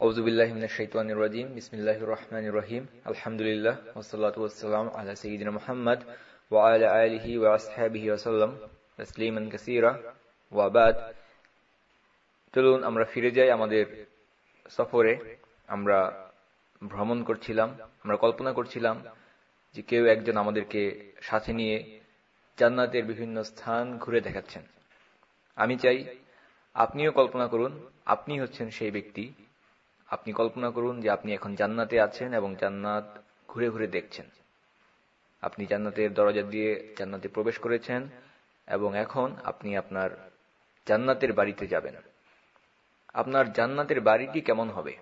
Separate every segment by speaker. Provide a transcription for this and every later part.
Speaker 1: চলুন আমরা ফিরে যাই আমাদের সফরে। আমরা ভ্রমণ করছিলাম, আমরা কল্পনা করছিলাম যে কেউ একজন আমাদেরকে সাথে নিয়ে জান্নাতের বিভিন্ন স্থান ঘুরে দেখাচ্ছেন। আমি চাই আপনিও কল্পনা করুন, আপনি হচ্ছেন সেই ব্যক্তি আপনি কল্পনা করুন যে আপনি এখন জান্নাতে আছেন এবং জান্নাত ঘুরে ঘুরে দেখছেন। আপনি জান্নাতের দরজা দিয়ে জান্নাতে প্রবেশ করেছেন এবং এখন আপনি আপনার জান্নাতের বাড়িতে যাবেন। আপনার জান্নাতের বাড়িটি কেমন হবে?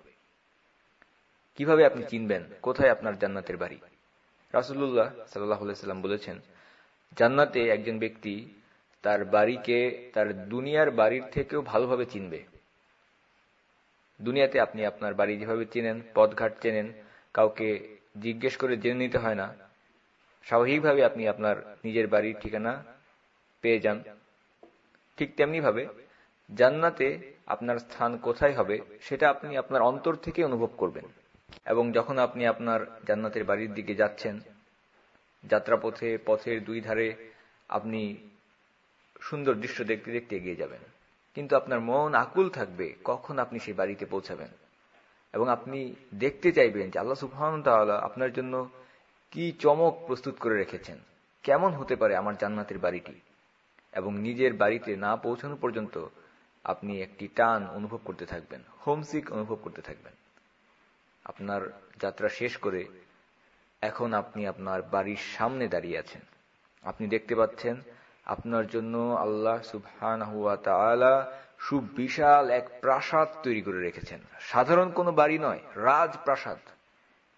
Speaker 1: কীভাবে আপনি চিনবেন কোথায় আপনার জান্নাতের বাড়ি? রাসুল্লাহ সাল্লাম বলেছেন, জান্নাতে একজন ব্যক্তি তার বাড়িকে, তার দুনিয়ার বাড়ির থেকেও ভালোভাবে চিনবে। দুনিয়াতে আপনি আপনার বাড়ি যেভাবে চেনেন, পথঘাট চেনেন, কাউকে জিজ্ঞেস করে জেনে নিতে হয় না। স্বাভাবিকভাবে আপনি আপনার নিজের বাড়ির ঠিকানা পেয়ে যান। ঠিক তেমনি ভাবে জান্নাতে আপনার স্থান কোথায় হবে, সেটা আপনি আপনার অন্তর থেকে অনুভব করবেন। এবং যখন আপনি আপনার জান্নাতের বাড়ির দিকে যাচ্ছেন, যাত্রাপথে, পথের দুই ধারে আপনি সুন্দর দৃশ্য দেখতে দেখতে এগিয়ে যাবেন। কিন্তু আপনার মন আকুল থাকবে কখন আপনি সেই বাড়িতে পৌঁছাবেন। এবং আপনি দেখতে চাইবেন যে আল্লাহ তাআলা আপনার জন্য কি চমক প্রস্তুত করে রেখেছেন। কেমন হতে পারে আমার জান্নাতের বাড়িটি? এবং নিজের বাড়িতে না পৌঁছানো পর্যন্ত আপনি একটি টান অনুভব করতে থাকবেন, হোমসিক অনুভব করতে থাকবেন। আপনার যাত্রা শেষ করে এখন আপনি আপনার বাড়ির সামনে দাঁড়িয়ে আছেন। আপনি দেখতে পাচ্ছেন আপনার জন্য আল্লাহ সুবহান সুবিশাল এক প্রাসাদ তৈরি করে রেখেছেন। সাধারণ কোনো বাড়ি নয়, রাজপ্রাসাদ।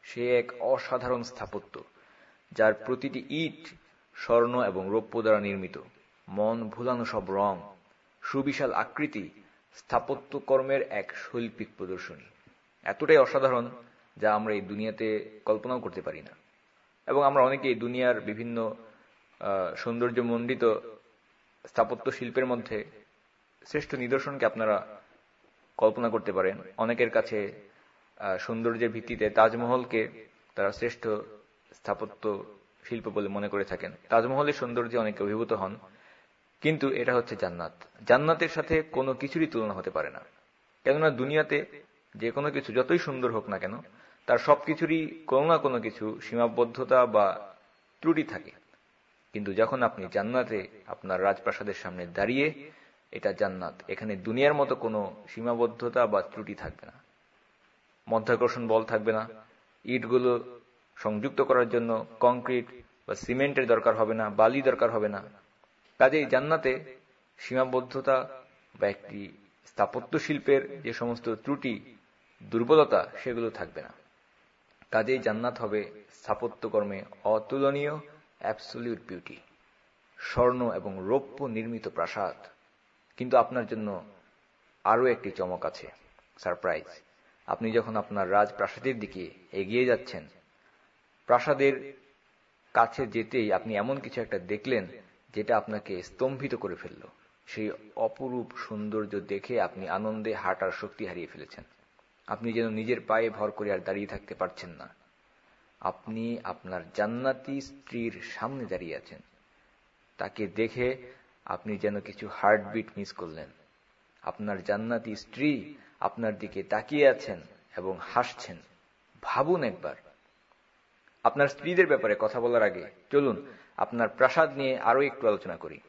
Speaker 1: সে এক অসাধারণ স্থাপত্য, যার প্রতিটি ইট স্বর্ণ এবং রৌপ্য দ্বারা নির্মিত। মন ভুলানো সব রং, সুবিশাল আকৃতি, স্থাপত্য কর্মের এক শৈল্পিক প্রদর্শনী। এতটাই অসাধারণ যা আমরা এই দুনিয়াতে কল্পনাও করতে পারি না। এবং আমরা অনেকেই দুনিয়ার বিভিন্ন সৌন্দর্য মণ্ডিত স্থাপত্য শিল্পের মধ্যে শ্রেষ্ঠ নিদর্শনকে আপনারা কল্পনা করতে পারেন। অনেকের কাছে সৌন্দর্যের ভিত্তিতে তাজমহলকে তারা শ্রেষ্ঠ স্থাপত্য শিল্প বলে মনে করে থাকেন। তাজমহলের সৌন্দর্যে অনেকে অভিভূত হন, কিন্তু এটা হচ্ছে জান্নাত। জান্নাতের সাথে কোনো কিছুরই তুলনা হতে পারে না। কেননা দুনিয়াতে যে কোনো কিছু যতই সুন্দর হোক না কেন, তার সবকিছুরই কোনো না কোনো কিছু সীমাবদ্ধতা বা ত্রুটি থাকে। কিন্তু যখন আপনি জান্নাতে আপনার রাজপ্রাসাদের সামনে দাঁড়িয়ে, এটা জান্নাত। এখানে দুনিয়ার মতো কোনো সীমাবদ্ধতা বা ত্রুটি থাকবে না। মধ্যাকর্ষণ বল থাকবে না। ইটগুলো সংযুক্ত করার জন্য কংক্রিট বা সিমেন্টের দরকার হবে না, বালি দরকার হবে না। কাজেই জান্নাতে সীমাবদ্ধতা বা একটি স্থাপত্য শিল্পের যে সমস্ত ত্রুটি, দুর্বলতা, সেগুলো থাকবে না। কাজেই জান্নাত হবে স্থাপত্যকর্মে অতুলনীয় অ্যাবসলিউট বিউটি স্বর্ণ এবং রৌপ্য নির্মিত প্রাসাদ। কিন্তু আপনার জন্য আরও একটি চমক আছে। সারপ্রাইজ। আপনি যখন আপনার রাজপ্রাসাদের দিকে এগিয়ে যাচ্ছেন, প্রাসাদের কাছে যেতেই আপনি এমন কিছু একটা দেখলেন যেটা আপনাকে স্তম্ভিত করে ফেলল। সেই অপরূপ সৌন্দর্য দেখে আপনি আনন্দে হাঁটার শক্তি হারিয়ে ফেলেছেন। আপনি যেন নিজের পায়ে ভর করে আর দাঁড়িয়ে থাকতে পারছেন না। আপনি আপনার জান্নাতি স্ত্রীর সামনে দাঁড়িয়ে আছেন। তাকে দেখে আপনি যেন কিছু হার্টবিট মিস করলেন। আপনার জান্নাতি স্ত্রী আপনার দিকে তাকিয়ে আছেন এবং হাসছেন। ভাবুন একবার। আপনার স্ত্রীদের ব্যাপারে কথা বলার আগে চলুন, আপনার প্রাসাদ নিয়ে আরও একটু আলোচনা করি।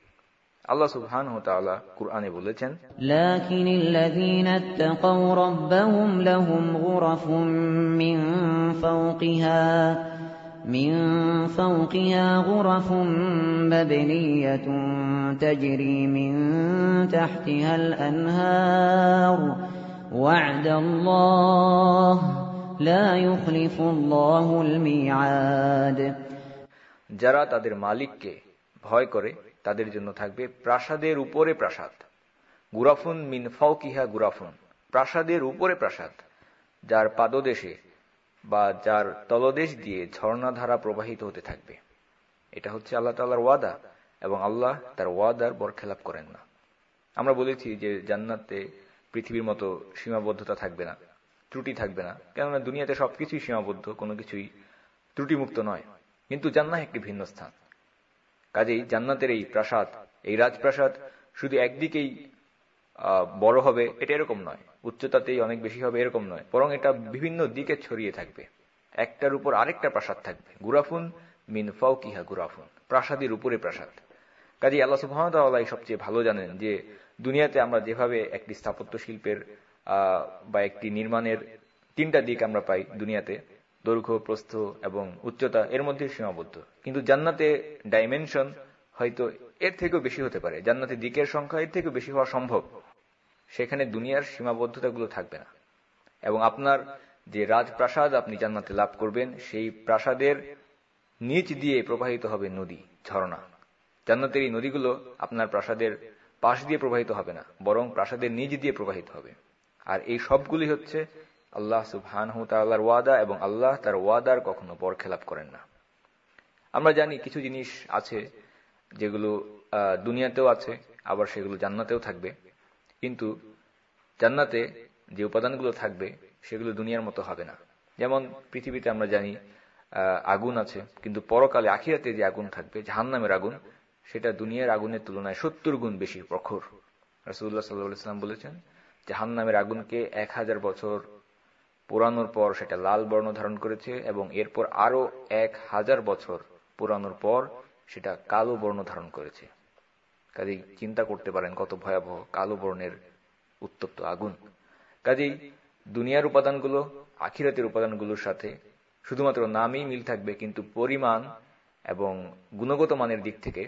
Speaker 1: আল্লাহ সুবহানাহু ওয়া তাআলা কুরআনে বলেছেন
Speaker 2: লাকিনিল্লাযীনা ইত্তাকাউ রাব্বাহুম লাহুম গুরাফুম মিন ফাওকিহা من فوقها غرف مبنية تجري من تحتها الأنهار وعد الله لا يخلف الله الميعاد
Speaker 1: যারা তাদের মালিককে ভয় করে তাদের জন্য থাকবে প্রাসাদের উপরে প্রাসাদ। গুরাফুন মিন ফাউকিহা গুরাফুন। প্রাসাদের উপরে প্রাসাদ, যার পাদদেশে বা যার তলদেশ দিয়ে ঝর্ণাধারা প্রবাহিত হতে থাকবে। এটা হচ্ছে আল্লাহ তাল্লাহর ওয়াদা, এবং আল্লাহ তার ওয়াদার বরখেলাপ করেন না। আমরা বলেছি যে জান্নাতে পৃথিবীর মতো সীমাবদ্ধতা থাকবে না, ত্রুটি থাকবে না, কেননা দুনিয়াতে সবকিছুই সীমাবদ্ধ, কোনো কিছুই ত্রুটিমুক্ত নয়। কিন্তু জান্নাহ একটি ভিন্ন স্থান। কাজেই জান্নাতের এই প্রাসাদ, এই রাজপ্রাসাদ শুধু একদিকেই বড় হবে, এটা এরকম নয়। উচ্চতাতেই অনেক বেশি হবে, এরকম নয়। বরং এটা বিভিন্ন দিকে ছড়িয়ে থাকবে। একটার উপর আরেকটা প্রাসাদ থাকবে। গুরাফুন মিন ফাউকিহা গুরাফুন। প্রাসাদের উপরে প্রাসাদ। কাজী আল্লাহ সুহামতাল্লাহ সবচেয়ে ভালো জানেন যে, দুনিয়াতে আমরা যেভাবে একটি স্থাপত্য শিল্পের বা একটি নির্মাণের তিনটা দিক আমরা পাই দুনিয়াতে। দৈর্ঘ্য, প্রস্থ এবং উচ্চতা এর মধ্যে সীমাবদ্ধ। কিন্তু জান্নাতে ডাইমেনশন হয়তো এর থেকেও বেশি হতে পারে। জান্নাতে দিকের সংখ্যা এর থেকেও বেশি হওয়া সম্ভব। সেখানে দুনিয়ার সীমাবদ্ধতাগুলো থাকবে না। এবং আপনার যে রাজপ্রাসাদ আপনি জান্নাতে লাভ করবেন, সেই প্রাসাদের নিচ দিয়ে প্রবাহিত হবে নদী ঝর্ণা জান্নাতের এই নদীগুলো আপনার প্রাসাদের পাশ দিয়ে প্রবাহিত হবে না, বরং প্রাসাদের নিচ দিয়ে প্রবাহিত হবে। আর এই সবগুলি হচ্ছে আল্লাহ সুবহান তাল্লাহর ওয়াদা এবং আল্লাহ তার ওয়াদার কখনো বরখেলাপ করেন না। আমরা জানি কিছু জিনিস আছে যেগুলো দুনিয়াতেও আছে, আবার সেগুলো জান্নাতেও থাকবে। কিন্তু জান্নাতে যে উপাদানগুলো থাকবে, সেগুলো দুনিয়ার মতো হবে না। যেমন পৃথিবীতে আমরা জানি আগুন আছে, কিন্তু পরকালে আখিরাতে যে আগুন থাকবে, জাহান্নামের আগুন, সেটা দুনিয়ার আগুনের তুলনায় সত্তর গুণ বেশি প্রখর। রাসুল্লাহ সাল্লাহাম বলেছেন, জাহান্নামের আগুনকে এক হাজার বছর পুরানোর পর সেটা লাল বর্ণ ধারণ করেছে এবং এরপর আরও এক হাজার বছর পুরানোর পর সেটা কালো বর্ণ ধারণ করেছে। কাজেই চিন্তা করতে পারেন কত ভয়াবহ কালো বর্ণের উত্তপ্ত আগুন। কাজেই দুনিয়ার উপাদানগুলো, আখিরাতের উপাদানগুলোর সাথে শুধুমাত্র নামই মিল থাকবে, কিন্তু পরিমাণ এবং গুণগত মানের দিক থেকে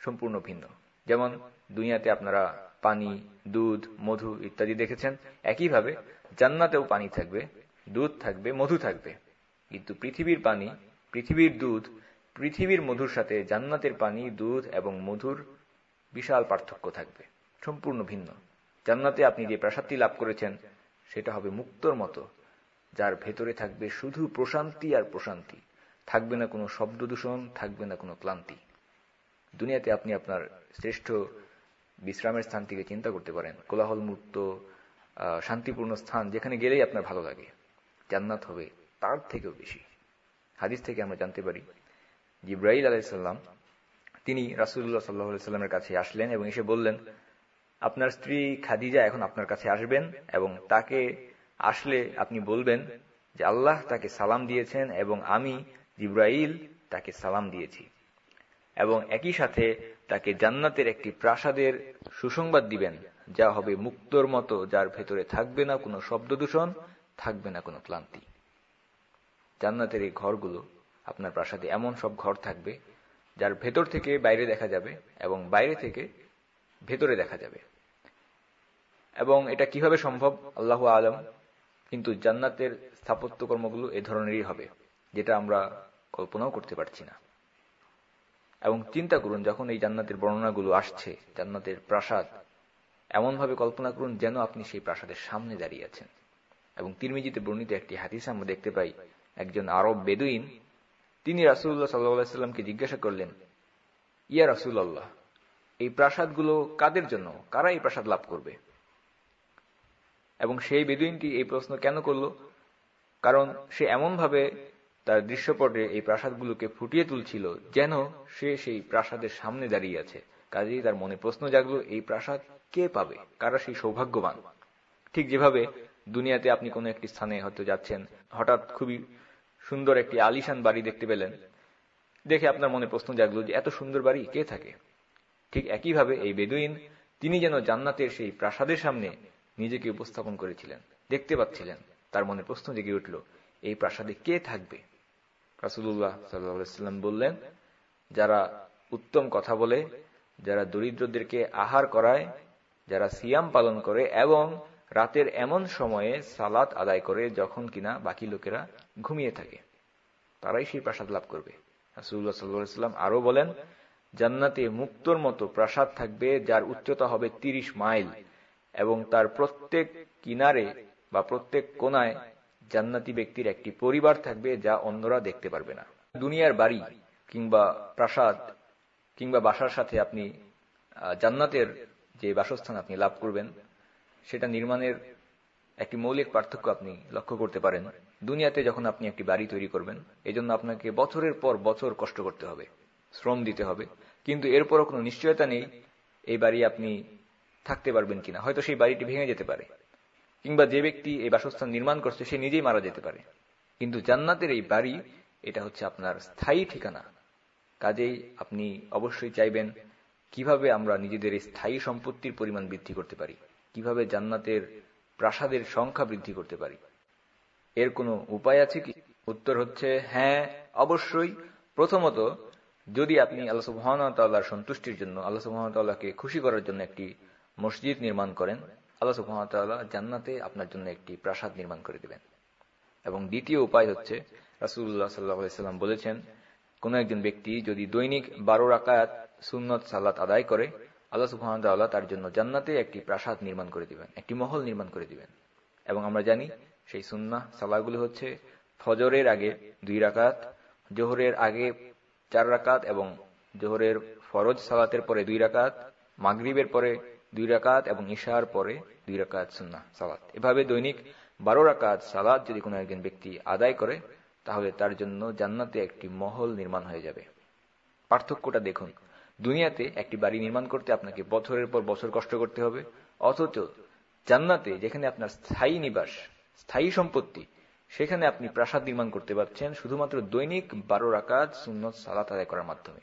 Speaker 1: সম্পূর্ণ ভিন্ন। যেমন দুনিয়াতে আপনারা পানি, দুধ, মধু ইত্যাদি দেখেছেন, একইভাবে জান্নাতেও পানি থাকবে দুধ থাকবে, মধু থাকবে। কিন্তু পৃথিবীর পানি, পৃথিবীর দুধ, পৃথিবীর মধুর সাথে জান্নাতের পানি, দুধ এবং মধুর বিশাল পার্থক্য থাকবে। সম্পূর্ণ ভিন্ন। জান্নাতে আপনি যে প্রাসাদটি লাভ করেছেন, সেটা হবে মুক্তর মতো, যার ভেতরে থাকবে শুধু প্রশান্তি আর প্রশান্তি। থাকবে না কোনো শব্দ দূষণ, থাকবে না কোনো ক্লান্তি। দুনিয়াতে আপনি আপনার শ্রেষ্ঠ বিশ্রামের স্থান থেকে চিন্তা করতে পারেন। কোলাহল মুক্ত শান্তিপূর্ণ স্থান যেখানে গেলেই আপনার ভালো লাগে। জান্নাত হবে, তার থেকেও বেশি। হাদিস থেকে আমরা জানতে পারি জিব্রাহিল আলাইসাল্লাম তিনি রাসুল্লাহ সাল্লাহ সাল্লামের কাছে আসলেন এবং এসে বললেন, আপনার স্ত্রী খাদিজা এখন আপনার কাছে আসবেন এবং তাকে আসলে আপনি বলবেন যে আল্লাহ তাকে সালাম দিয়েছেন এবং আমি, জিব্রাইল, তাকে সালাম দিয়েছি। এবং একই সাথে তাকে জান্নাতের একটি প্রাসাদের সুসংবাদ দিবেন, যা হবে মুক্তর মতো, যার ভেতরে থাকবে না কোনো শব্দ দূষণ থাকবে না কোনো ক্লান্তি। জান্নাতের এই ঘরগুলো, আপনার প্রাসাদে এমন সব ঘর থাকবে, যার ভেতর থেকে বাইরে দেখা যাবে এবং বাইরে থেকে ভেতরে দেখা যাবে। এবং এটা কীভাবে সম্ভব? আল্লাহ আলম। কিন্তু জান্নাতের স্থাপত্য কর্মগুলো এ ধরনেরই হবে, যেটা আমরা কল্পনাও করতে পারছি না। এবং চিন্তা করুন, যখন এই জান্নাতের বর্ণনাগুলো আসছে, জান্নাতের প্রাসাদ, এমনভাবে কল্পনা করুন যেন আপনি সেই প্রাসাদের সামনে দাঁড়িয়ে আছেন। এবং তিরমিজিতে বর্ণিত একটি হাদিস আমরা দেখতে পাই। একজন আরব বেদুইন, তিনি রাসুল্লাহ সাল্লাহামকে জিজ্ঞাসা করলেন, ইয়া রাসুল্লাহ এই প্রাসাদগুলো কাদের জন্য? কারা এই প্রাসাদ লাভ করবে? এবং সেই বেদুইনটি এই প্রশ্ন কেন করল? কারণ সে এমনভাবে তার দৃশ্যপটে এই প্রাসাদগুলোকে ফুটিয়ে তুলছিল যেন সে সেই প্রাসাদের সামনে দাঁড়িয়ে আছে। কাজেই তার মনে প্রশ্ন জাগলো, এই প্রাসাদ কে পাবে? কারা সেই সৌভাগ্যবান? ঠিক যেভাবে দুনিয়াতে আপনি কোনো একটি স্থানে হয়তো যাচ্ছেন, হঠাৎ খুবই সুন্দর একটি আলিশান বাড়ি দেখতে পেলেন। দেখে আপনার মনে প্রশ্ন জাগলো যে এত সুন্দর বাড়ি কে থাকে? ঠিক একইভাবে এই বেদুইন, তিনি যেন জান্নাতের সেই প্রাসাদের সামনে নিজেকে উপস্থাপন করেছিলেন, দেখতে পাচ্ছিলেন। তার মনে প্রশ্ন জেগে উঠল, এই প্রাসাদে কে থাকবে? রাসুল্লাহ সাল্লাম বললেন, যারা উত্তম কথা বলে, যারা দরিদ্রদেরকে আহার করায়, যারা সিয়াম পালন করে এবং রাতের এমন সময়ে সালাত আদায় করে যখন কিনা বাকি লোকেরা ঘুমিয়ে থাকে। তারাই সেই প্রাসাদ লাভ করবে। রাসুল্লাহ সাল্লাম আরও বলেন, জান্নাতে মুক্তর মতো প্রাসাদ থাকবে যার উচ্চতা হবে তিরিশ মাইল এবং তার প্রত্যেক কিনারে বা প্রত্যেক কোনায় জান্নাতি ব্যক্তির একটি পরিবার থাকবে যা অন্যরা দেখতে পারবে না। দুনিয়ার বাড়ি কিংবা প্রাসাদ কিংবা বাসার সাথে আপনি জান্নাতের যে বাসস্থান আপনি লাভ করবেন সেটা নির্মাণের একটি মৌলিক পার্থক্য আপনি লক্ষ্য করতে পারেন। দুনিয়াতে যখন আপনি একটি বাড়ি তৈরি করবেন, এজন্য আপনাকে বছরের পর বছর কষ্ট করতে হবে, শ্রম দিতে হবে। কিন্তু এরপরও কোনো নিশ্চয়তা নেই এই বাড়ি আপনি থাকতে পারবেন কিনা। হয়তো সেই বাড়িটি ভেঙে যেতে পারে, কিংবা যে ব্যক্তি এই বাসস্থান নির্মাণ করছে, সে নিজেই মারা যেতে পারে। কিন্তু জান্নাতের এই বাড়ি, এটা হচ্ছে আপনার স্থায়ী ঠিকানা। কাজেই আপনি অবশ্যই চাইবেন কীভাবে আমরা নিজেদের এই স্থায়ী সম্পত্তির পরিমাণ বৃদ্ধি করতে পারি। কীভাবে জান্নাতের প্রাসাদের সংখ্যা বৃদ্ধি করতে পারি? এর কোনো উপায় আছে কি? উত্তর হচ্ছে হ্যাঁ অবশ্যই। প্রথমত, যদি আপনি আল্লাহ সুবাহতাল্লাহর সন্তুষ্টির জন্য, আল্লাহ সুবাহতাল্লাহকে খুশি করার জন্য একটি মসজিদ নির্মাণ করেন, আল্লাহ সুবাহতাল্লাহ জান্নাতে আপনার জন্য একটি প্রাসাদ নির্মাণ করে দেবেন। এবং দ্বিতীয় উপায় হচ্ছে রাসুল্লাহ সাল্লাহাম বলেছেন, কোন একজন ব্যক্তি যদি দৈনিক বারো রাকায়াত সুন্নত সালাত আদায় করে আল্লাহ সুহামতাল্লাহ তার জন্য জান্নাতে একটি প্রাসাদ নির্মাণ করে দিবেন, একটি মহল নির্মাণ করে দিবেন। এবং আমরা জানি সেই সুন্না সালাগুলি হচ্ছে ফজরের আগে দুই রাকাত, জোহরের আগে চার রাকাত এবং জোহরের ফরজ সালাতের পরে দুই রাকাত, মাগরীবের পরে দুই রাকাত এবং ঈশার পরে দুই রাকাত সুন্না সালাত। এভাবে দৈনিক বারো রাকাত সালাদ যদি কোনো একজন ব্যক্তি আদায় করে, তাহলে তার জন্য জান্নাতে একটি মহল নির্মাণ হয়ে যাবে। পার্থক্যটা দেখুন। দুনিয়াতে একটি বাড়ি নির্মাণ করতে আপনাকে বছরের পর বছর কষ্ট করতে হবে। অথচ জান্নাতে যেখানে আপনার স্থায়ী নিবাস, স্থায়ী সম্পত্তি, সেখানে আপনি প্রাসাদ নির্মাণ করতে পারছেন শুধুমাত্র দৈনিক বারো রাকাত সুন্নত সালাত আদায় করার মাধ্যমে।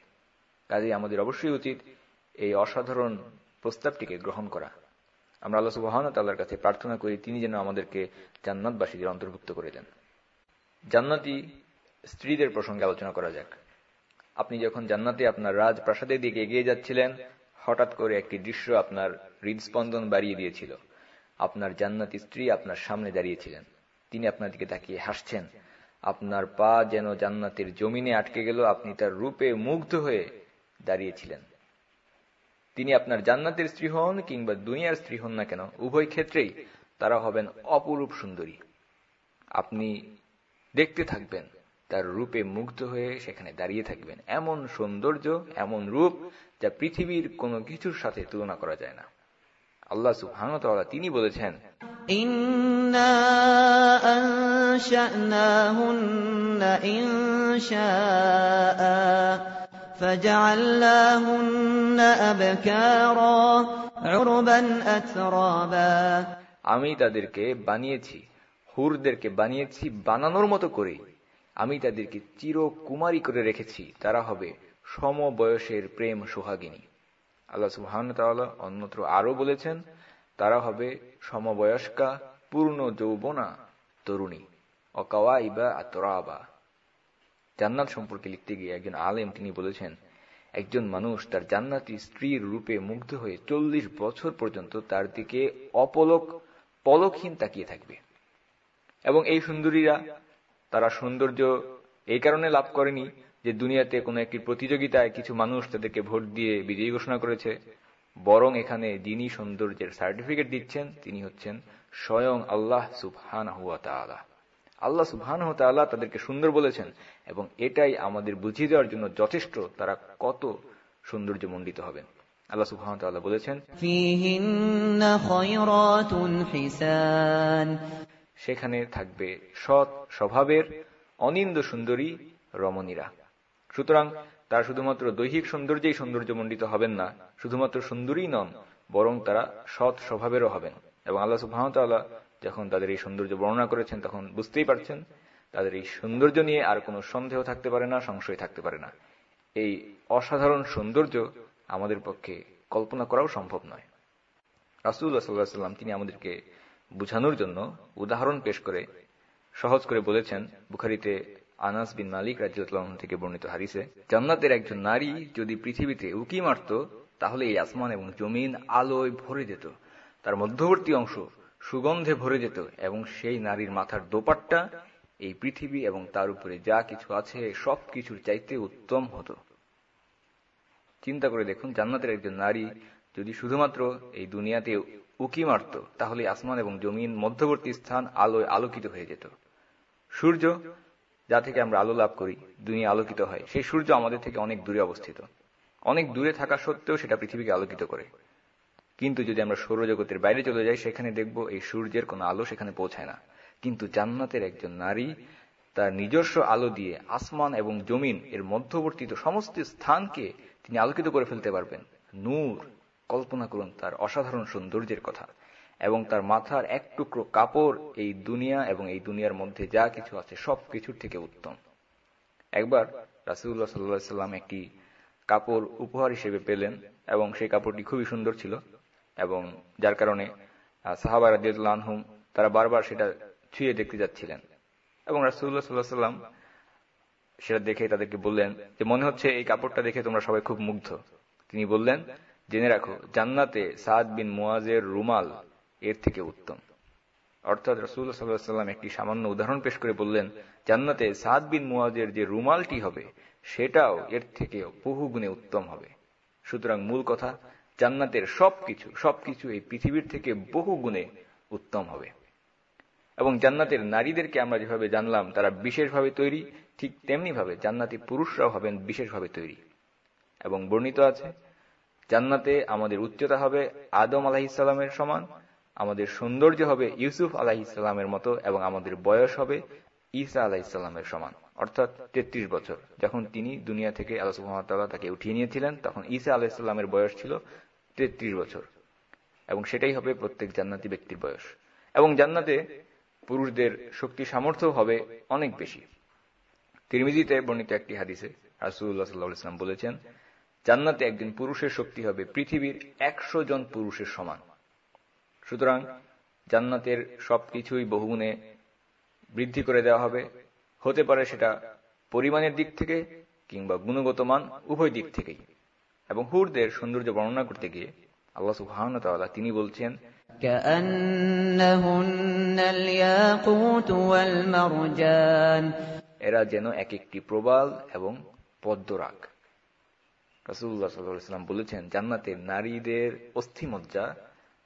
Speaker 1: কাজে আমাদের অবশ্যই উচিত এই অসাধারণ প্রস্তাবটিকে গ্রহণ করা। আমরা আল্লাহ সুবাহন তাল্লার কাছে প্রার্থনা করি, তিনি যেন আমাদেরকে জান্নাতবাসীদের অন্তর্ভুক্ত করে দেন। জান্নাতি স্ত্রীদের প্রসঙ্গে আলোচনা করা যাক। আপনি যখন জান্নাতে আপনার রাজপ্রাসাদের দিকে এগিয়ে যাচ্ছিলেন, হঠাৎ করে একটি দৃশ্য আপনার হৃদস্পন্দন বাড়িয়ে দিয়েছিল। আপনার জান্নাতি স্ত্রী আপনার সামনে দাঁড়িয়েছিলেন। তিনি আপনার দিকে তাকিয়ে হাসছেন। আপনার পা যেন জান্নাতের জমিনে আটকে গেল, আপনি তার রূপে মুগ্ধ হয়ে দাঁড়িয়েছিলেন। তিনি আপনার জান্নাতের স্ত্রী হন কিংবা দুনিয়ার স্ত্রী হন না কেন, উভয় ক্ষেত্রেই তারা হবেন অপরূপ সুন্দরী। আপনি দেখতে থাকবেন। তার রূপে মুগ্ধ হয়ে সেখানে দাঁড়িয়ে থাকবেন। এমন সৌন্দর্য এমন রূপ যা পৃথিবীর কোনো কিছুর সাথে তুলনা করা যায় না। আল্লাহ সুহানতলা তিনি বলেছেন আমি তাদেরকে বানিয়েছি হুরদেরকে বানিয়েছি বানানোর মতো করেই। আমি তাদেরকে চিরকুমারী করে রেখেছি, তারা হবে সমবয়সের প্রেম সোহাগিনী। আল্লাহ সুবহান অন্যত্র আরও বলেছেন, তারা হবে সমবয়স্কা পূর্ণ যৌবনা তরুণী অকাওয়া ইবা আতরাবা। জান্নাত সম্পর্কে লিখতে গিয়ে একজন আলেম তিনি বলেছেন, একজন মানুষ তার জান্নাতি স্ত্রীর রূপে মুগ্ধ হয়ে চল্লিশ বছর পর্যন্ত তার দিকে অপলক পলকহীন তাকিয়ে থাকবে। এবং এই সুন্দরীরা তারা সৌন্দর্য এই কারণে লাভ করেনি যে দুনিয়াতে কোনো একটি প্রতিযোগিতায় কিছু মানুষ তাদেরকে ভোট দিয়ে বিজয়ী ঘোষণা করেছে। বরং এখানে যিনি সৌন্দর্যের সার্টিফিকেট দিচ্ছেন, তিনি হচ্ছেন স্বয়ং আল্লাহ তালা আল্লাহ সুবহান তাদেরকে সুন্দর বলেছেন এবং এটাই আমাদের বুঝিয়ে দেওয়ার জন্য যথেষ্ট তারা কত সৌন্দর্য মণ্ডিত হবেন। আল্লাহ সুবহান বলেছেন সেখানে থাকবে সৎ স্বভাবের অনিন্দ সুন্দরী রমণীরা। সুতরাং তারা শুধুমাত্র দৈহিক সৌন্দর্যেই সৌন্দর্য মণ্ডিত হবেন না, শুধুমাত্র সুন্দরী নন, বরং তারা সৎ স্বভাবেরও হবেন। এবং আল্লাহ সুবাহতাল্লাহ যখন তাদের এই সৌন্দর্য বর্ণনা করেছেন, তখন বুঝতেই পারছেন তাদের এই সৌন্দর্য নিয়ে আর কোনো সন্দেহ থাকতে পারে না, সংশয় থাকতে পারে না। এই অসাধারণ সৌন্দর্য আমাদের পক্ষে কল্পনা করাও সম্ভব নয়। রাসুল্লাহ সাল্লাহ সাল্লাম তিনি আমাদেরকে বুঝানোর জন্য উদাহরণ পেশ করে সহজ করে বলেছেন বুখারিতে আনাস বিন মালিক রাজিউল্লাহ থেকে বর্ণিত হারিসে জান্নাতের একজন নারী যদি পৃথিবীতে উকি মারত, তাহলে এই আসমান এবং জমিন আলোয় ভরে যেত। তার মধ্যবর্তী অংশ সুগন্ধে ভরে যেত এবং সেই নারীর মাথার দোপাট্টা এই পৃথিবী এবং তার উপরে যা কিছু আছে সব কিছুর চাইতে উত্তম হতো। চিন্তা করে দেখুন, জান্নাতের একজন নারী যদি শুধুমাত্র এই দুনিয়াতে উকি মারত তাহলে আসমান এবং জমিন মধ্যবর্তী স্থান আলোয় আলোকিত হয়ে যেত। সূর্য, যা থেকে আমরা আলো লাভ করি দুনিয়া আলোকিত হয়। সেই সূর্য আমাদের থেকে অনেক দূরে অবস্থিত। অনেক দূরে থাকা সত্ত্বেও সেটা পৃথিবীকে আলোকিত করে। কিন্তু যদি আমরা সৌরজগতের বাইরে চলে যাই, সেখানে দেখব এই সূর্যের কোনো আলো সেখানে পৌঁছায় না। কিন্তু জান্নাতের একজন নারী তার নিজস্ব আলো দিয়ে আসমান এবং জমিন এর মধ্যবর্তী সমস্ত স্থানকে তিনি আলোকিত করে ফেলতে পারবেন। নূর। কল্পনা করুন তার অসাধারণ সৌন্দর্যের কথা এবং তার মাথার এক টুকরো কাপড় এই দুনিয়া এবং এই দুনিয়ার মধ্যে যা কিছু আছে সব কিছুর থেকে উত্তম। একবার রাসুল্লাহ সাল্লাহ সাল্লাম একটি কাপড় উপহার হিসেবে পেলেন এবং সেই কাপড়টি খুবই সুন্দর ছিল এবং যার কারণে সাহাবা রাদিউল্লাহম তারা বারবার সেটা ছুঁয়ে দেখতে যাচ্ছিলেন। এবং রাসুল্লাহ সাল্লাহ সাল্লাম সেটা দেখে তাদেরকে বললেন যে, মনে হচ্ছে এই কাপড়টা দেখে তোমরা সবাই খুব মুগ্ধ। তিনি বললেন জেনে রাখো, জান্নাতে সাদ বিন মুয়াজের রুমাল এর থেকে উত্তম। অর্থাৎ রসুল্লাহ সাল্লাহ সাল্লাম একটি সামান্য উদাহরণ পেশ করে বললেন, জান্নাতে সাদ বিন মুয়াজের যে রুমালটি হবে, সেটাও এর থেকে বহু গুণে উত্তম হবে। সুতরাং মূল কথা, জান্নাতের সবকিছু সবকিছু এই পৃথিবীর থেকে বহু গুণে উত্তম হবে। এবং জান্নাতের নারীদেরকে আমরা যেভাবে জানলাম, তারা বিশেষভাবে তৈরি, ঠিক তেমনিভাবে জান্নাতি পুরুষরাও হবেন বিশেষভাবে তৈরি। এবং বর্ণিত আছে জান্নাতে আমাদের উচ্চতা হবে আদম আলাহিসাল্লামের সমান, আমাদের সৌন্দর্য হবে ইউসুফ আলাহিসাল্লামের মতো এবং আমাদের বয়স হবে ঈসা আলাহিসাল্লামের সমান। অর্থাৎ তেত্রিশ বছর। যখন তিনি দুনিয়া থেকে আল্লাহ তাকে উঠিয়ে নিয়েছিলেন, তখন ঈসা আলাহিসাল্লামের বয়স ছিল তেত্রিশ বছর। এবং সেটাই হবে প্রত্যেক জান্নাতি ব্যক্তির বয়স। এবং জান্নাতে পুরুষদের শক্তি সামর্থ্য হবে অনেক বেশি। তিরমিজিতে বর্ণিত একটি হাদিসে রাসুল্লাহ সাল্লাহ ইসলাম বলেছেন জান্নাতে একজন পুরুষের শক্তি হবে পৃথিবীর একশো জন পুরুষের সমান। সুতরাং জান্নাতের সবকিছুই বহুগুণে বৃদ্ধি করে দেওয়া হবে। হতে পারে সেটা পরিমাণের দিক থেকে কিংবা গুণগত মান উভয় দিক থেকেই। এবং হুরদের সৌন্দর্য বর্ণনা করতে গিয়ে আল্লাহ সুহান তিনি বলছেন এরা যেন এক একটি প্রবাল এবং পদ্মরাগ। রাসুল্লাহ সাল্লাম বলেছেন জান্নাতের নারীদের অস্থিমজ্জা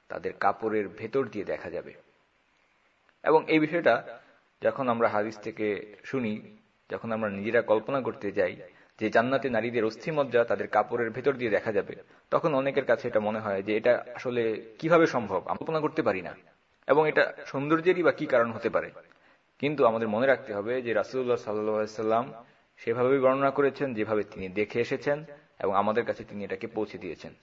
Speaker 1: তাদের কাপড়ের ভেতর দিয়ে দেখা যাবে। এবং এই বিষয়টা যখন আমরা হাদিস থেকে শুনি, যখন আমরা নিজেরা কল্পনা করতে যাই যে জান্নাতে নারীদের অস্থিমজ্জা তাদের কাপড়ের ভেতর দিয়ে দেখা যাবে, তখন অনেকের কাছে এটা মনে হয় যে এটা আসলে কীভাবে সম্ভব? কল্পনা করতে পারি না। এবং এটা সৌন্দর্যেরই বা কি কারণ হতে পারে? কিন্তু আমাদের মনে রাখতে হবে যে রাসুল্লাহ সাল্লাম সেভাবেই বর্ণনা করেছেন, যেভাবে তিনি দেখে এসেছেন এবং আমাদের কাছে তিনি এটাকে পৌঁছে দিয়েছেন।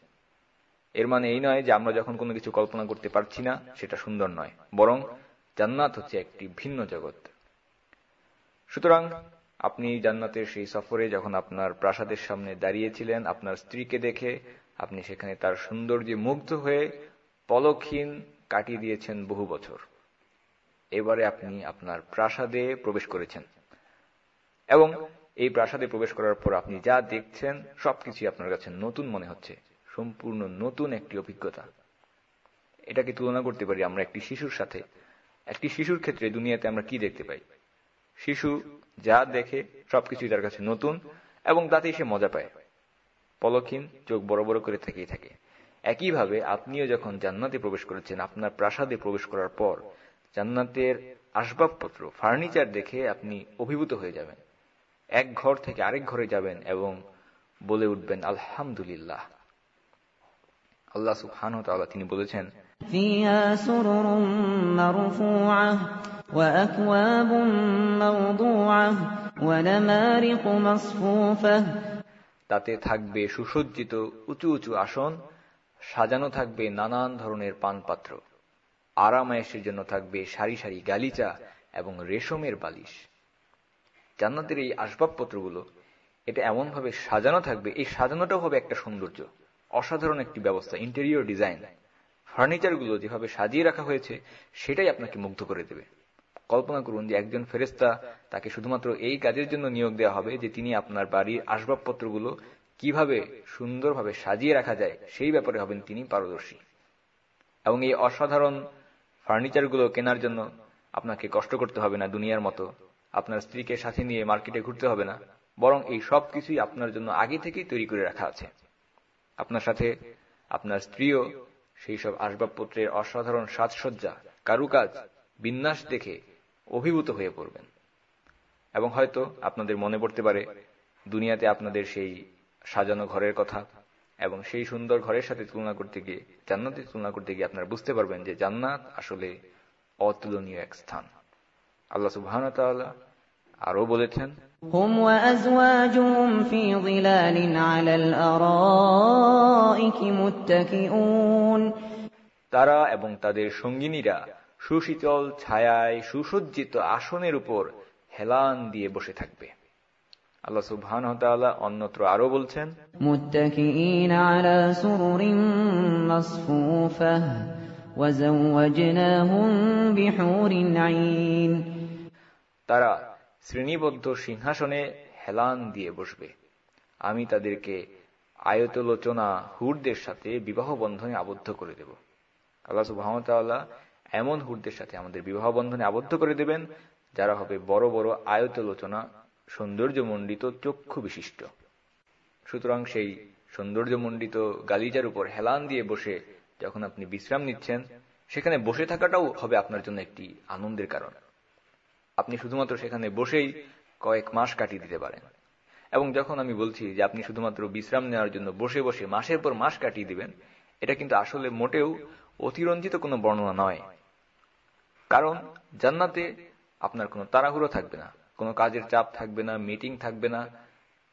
Speaker 1: এর মানে এই নয় যে আমরা যখন কোনো কিছু কল্পনা করতে পারছি না, সেটা সুন্দর নয়। বরং জান্নাত হচ্ছে একটি ভিন্ন জগৎ। সুতরাং আপনি জান্নাতের সেই সফরে যখন আপনার প্রাসাদের সামনে দাঁড়িয়েছিলেন, আপনার স্ত্রীকে দেখে আপনি সেখানে তার সৌন্দর্যে মুগ্ধ হয়ে পলকহীন কাটিয়ে দিয়েছেন বহু বছর। এবারে আপনি আপনার প্রাসাদে প্রবেশ করেছেন। এবং এই প্রাসাদে প্রবেশ করার পর আপনি যা দেখছেন সবকিছু আপনার কাছে নতুন মনে হচ্ছে। সম্পূর্ণ নতুন একটি অভিজ্ঞতা। এটাকে তুলনা করতে পারি আমরা একটি শিশুর সাথে। একটি শিশুর ক্ষেত্রে দুনিয়াতে আমরা কি দেখতে পাই? শিশু যা দেখে, সবকিছুই তার কাছে নতুন এবং তাতেই সে মজা পায়। পলক্ষীন চোখ বড় বড় করে থেকেই থাকে। একইভাবে আপনিও যখন জান্নাতে প্রবেশ করেছেন, আপনার প্রাসাদে প্রবেশ করার পর জান্নাতের আসবাবপত্র, ফার্নিচার দেখে আপনি অভিভূত হয়ে যাবেন। এক ঘর থেকে আরেক ঘরে যাবেন এবং বলে উঠবেন আলহামদুলিল্লাহ। আল্লাহ সুবহান তিনি বলেছেন তাতে থাকবে সুসজ্জিত উঁচু উঁচু আসন সাজানো থাকবে নানান ধরনের পানপাত্র আরামায়েশের জন্য থাকবে সারি সারি গালিচা এবং রেশমের বালিশ। জান্নাতের এই আসবাবপত্রগুলো, এটা এমনভাবে সাজানো থাকবে। এই সাজানোটাও হবে একটা সৌন্দর্য, অসাধারণ একটি ব্যবস্থা ইন্টেরিয়র ডিজাইন ফার্নিচারগুলো যেভাবে সাজিয়ে রাখা হয়েছে, সেটাই আপনাকে মুগ্ধ করে দেবে। কল্পনা করুন যে একজন ফেরেস্তা তাকে শুধুমাত্র এই কাজের জন্য নিয়োগ দেওয়া হবে যে তিনি আপনার বাড়ির আসবাবপত্রগুলো কীভাবে সুন্দরভাবে সাজিয়ে রাখা যায়, সেই ব্যাপারে হবেন তিনি পারদর্শী। এবং এই অসাধারণ ফার্নিচারগুলো কেনার জন্য আপনাকে কষ্ট করতে হবে না দুনিয়ার মতো। আপনার স্ত্রীকে সাথে নিয়ে মার্কেটে ঘুরতে হবে না, বরং এই সব কিছুই আপনার জন্য আগে থেকেই তৈরি করে রাখা আছে। আপনার সাথে আপনার স্ত্রীও সেই সব আসবাবপত্রের অসাধারণ সাজসজ্জা, কারুকাজ, বিন্যাস দেখে অভিভূত হয়ে পড়বেন। এবং হয়তো আপনাদের মনে পড়তে পারে, দুনিয়াতে আপনাদের সেই সাজানো ঘরের কথা এবং সেই সুন্দর ঘরের সাথে তুলনা করতে গিয়ে, জান্নাতের তুলনা করতে গিয়ে আপনারা বুঝতে পারবেন যে জান্নাত আসলে অতুলনীয় এক স্থান। আল্লাহ সুবাহ আরও বলেছেন
Speaker 2: هم وأزواجهم في ظلال على الأرائك متكئون
Speaker 1: তারা এবং তাদের সঙ্গিনীরা সুশীতল ছায়ায় সুসজ্জিত আসনের উপর হেলান দিয়ে বসে থাকবে আল্লাহ সুবহান অন্যত্র আরো বলছেন
Speaker 2: متكئين على سرر مصفوفة وزوجناهم بحور عين
Speaker 1: তারা শ্রেণীবদ্ধ সিংহাসনে হেলান দিয়ে বসবে। আমি তাদেরকে আয়তলোচনা হুরদের সাথে বিবাহ বন্ধনে আবদ্ধ করে দেব। আল্লাহ সুবাহতাল্লাহ এমন হুরদের সাথে আমাদের বিবাহ বন্ধনে আবদ্ধ করে দেবেন, যারা হবে বড় বড় আয়তলোচনা সৌন্দর্যমণ্ডিত চক্ষু বিশিষ্ট। সুতরাং সেই সৌন্দর্যমণ্ডিত গালিজার উপর হেলান দিয়ে বসে যখন আপনি বিশ্রাম নিচ্ছেন, সেখানে বসে থাকাটাও হবে আপনার জন্য একটি আনন্দের কারণ। আপনি শুধুমাত্র সেখানে বসেই কয়েক মাস কাটিয়ে দিতে পারেন। এবং যখন আমি বলছি যে আপনি শুধুমাত্র বিশ্রাম নেওয়ার জন্য বসে বসে মাসের পর মাস কাটিয়ে দিবেন, এটা কিন্তু আসলে মোটেও অতিরঞ্জিত কোনো বর্ণনা নয়। কারণ জান্নাতে আপনার কোনো তাড়াহুড়ো থাকবে না, কোনো কাজের চাপ থাকবে না, মিটিং থাকবে না,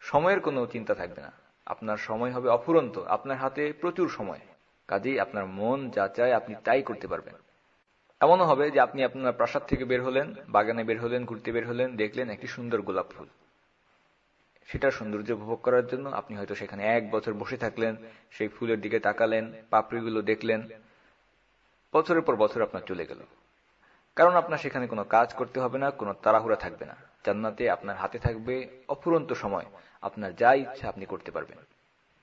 Speaker 1: সময়ের কোনো চিন্তা থাকবে না। আপনার সময় হবে অফুরন্ত, আপনার হাতে প্রচুর সময়। কাজেই আপনার মন যা চায় আপনি তাই করতে পারবেন। এমনও হবে যে আপনি আপনার প্রাসাদ থেকে বের হলেন, বাগানে বের হলেন, ঘুরতে বের হলেন, দেখলেন একটি সুন্দর গোলাপ ফুল। সেটার সৌন্দর্য উপভোগ করার জন্য আপনি হয়তো সেখানে এক বছর বসে থাকলেন, সেই ফুলের দিকে তাকালেন, পাপড়িগুলো দেখলেন। বছরের পর বছর আপনার চলে গেল। কারণ আপনার সেখানে কোনো কাজ করতে হবে না, কোনো তাড়াহুড়া থাকবে না। জান্নাতে আপনার হাতে থাকবে অফুরন্ত সময়, আপনার যা ইচ্ছা আপনি করতে পারবেন।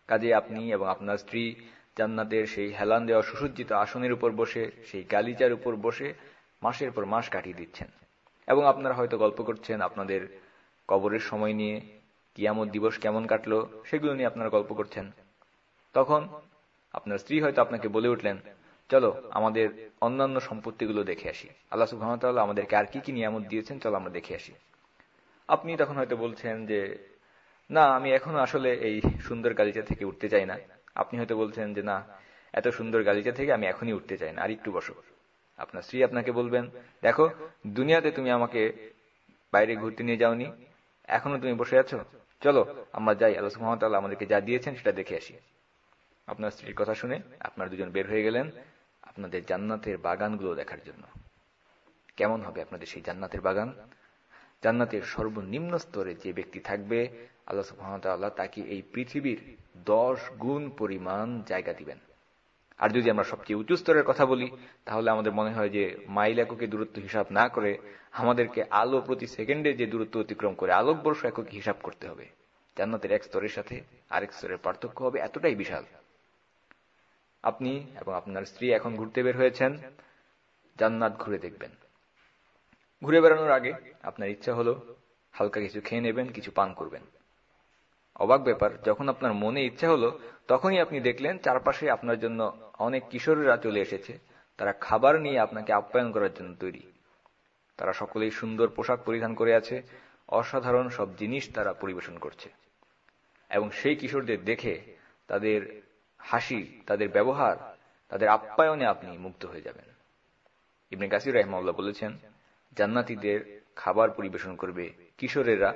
Speaker 1: কাজে আপনি এবং আপনার স্ত্রী জান্নাতের সেই হেলান দেওয়া সুসজ্জিত আসনের উপর বসে, সেই গালিচার উপর বসে মাসের পর মাস কাটিয়ে দিচ্ছেন। এবং আপনারা হয়তো গল্প করছেন আপনাদের কবরের সময় নিয়ে, কিয়ামত দিবস কেমন কাটলো, সেগুলো নিয়ে আপনারা গল্প করছেন। তখন আপনার স্ত্রী হয়তো আপনাকে বলে উঠলেন, চলো আমাদের অন্যান্য সম্পত্তিগুলো দেখে আসি। আল্লাহ সুহামতাল্লাহ আমাদেরকে আর কি কি নিয়ামত দিয়েছেন, চলো আমরা দেখে আসি। আপনি তখন হয়তো বলছেন যে, না, আমি এখনও আসলে এই সুন্দর গালিচা থেকে উঠতে চাই না। আপনি হয়তো বলছেন যে, না, এত সুন্দর গালিচা থেকে আমি এখনই উঠতে চাই না, আর একটু বসো। আপনার স্ত্রী আপনাকে বলবেন, দেখো, দুনিয়াতে তুমি আমাকে বাইরে ঘুরতে নিয়ে যাওনি, এখনও তুমি বসে আছো? চলো, আমরা যাই, আল্লাহ সুহামতাল্লাহ আমাদেরকে যা দিয়েছেন সেটা দেখে আসি। আপনার স্ত্রীর কথা শুনে আপনার দুজন বের হয়ে গেলেন আপনাদের জান্নাতের বাগানগুলো দেখার জন্য। কেমন হবে আপনাদের সেই জান্নাতের বাগান? জান্নাতের সর্বনিম্ন স্তরে যে ব্যক্তি থাকবে, আল্লাহ সুহামতাল্লাহ তাকে এই পৃথিবীর দশ গুণ পরিমাণ জায়গা দিবেন। আর যদি আমরা সবচেয়ে উঁচু স্তরের কথা বলি, তাহলে আমাদের মনে হয় যে মাইল এককে দূরত্ব হিসাব না করে আমাদেরকে আলো প্রতি সেকেন্ডে যে দূরত্ব অতিক্রম করে আলোকবর্ষ একক হিসাব করতে হবে। জান্নাতের এক স্তরের সাথে আরেক স্তরের পার্থক্য হবে এতটাই বিশাল। আপনি এবং আপনার স্ত্রী এখন ঘুরতে বের হয়েছেন, জান্নাত ঘুরে দেখবেন। ঘুরে বেড়ানোর আগে আপনার ইচ্ছা হলো হালকা কিছু খেয়ে নেবেন, কিছু পান করবেন। অবাক ব্যাপার, যখন আপনার মনে ইচ্ছা হলো, তখনই আপনি দেখলেন চারপাশে আপনার জন্য অনেক কিশোরেরা চলে এসেছে। তারা খাবার নিয়ে আপনাকে আপ্যায়ন করার জন্য তৈরি। তারা সকলেই সুন্দর পোশাক পরিধান করে আছে, অসাধারণ সব জিনিস তারা পরিবেশন করছে। এবং সেই কিশোরদের দেখে তাদের হাসি, তাদের ব্যবহার, তাদের আপ্যায়নে আপনি মুগ্ধ হয়ে যাবেন। ইবনে কাসির রহমাউল্লাহ বলেছেন, জান্নাতিদের খাবার পরিবেশন করবে কিশোরেরা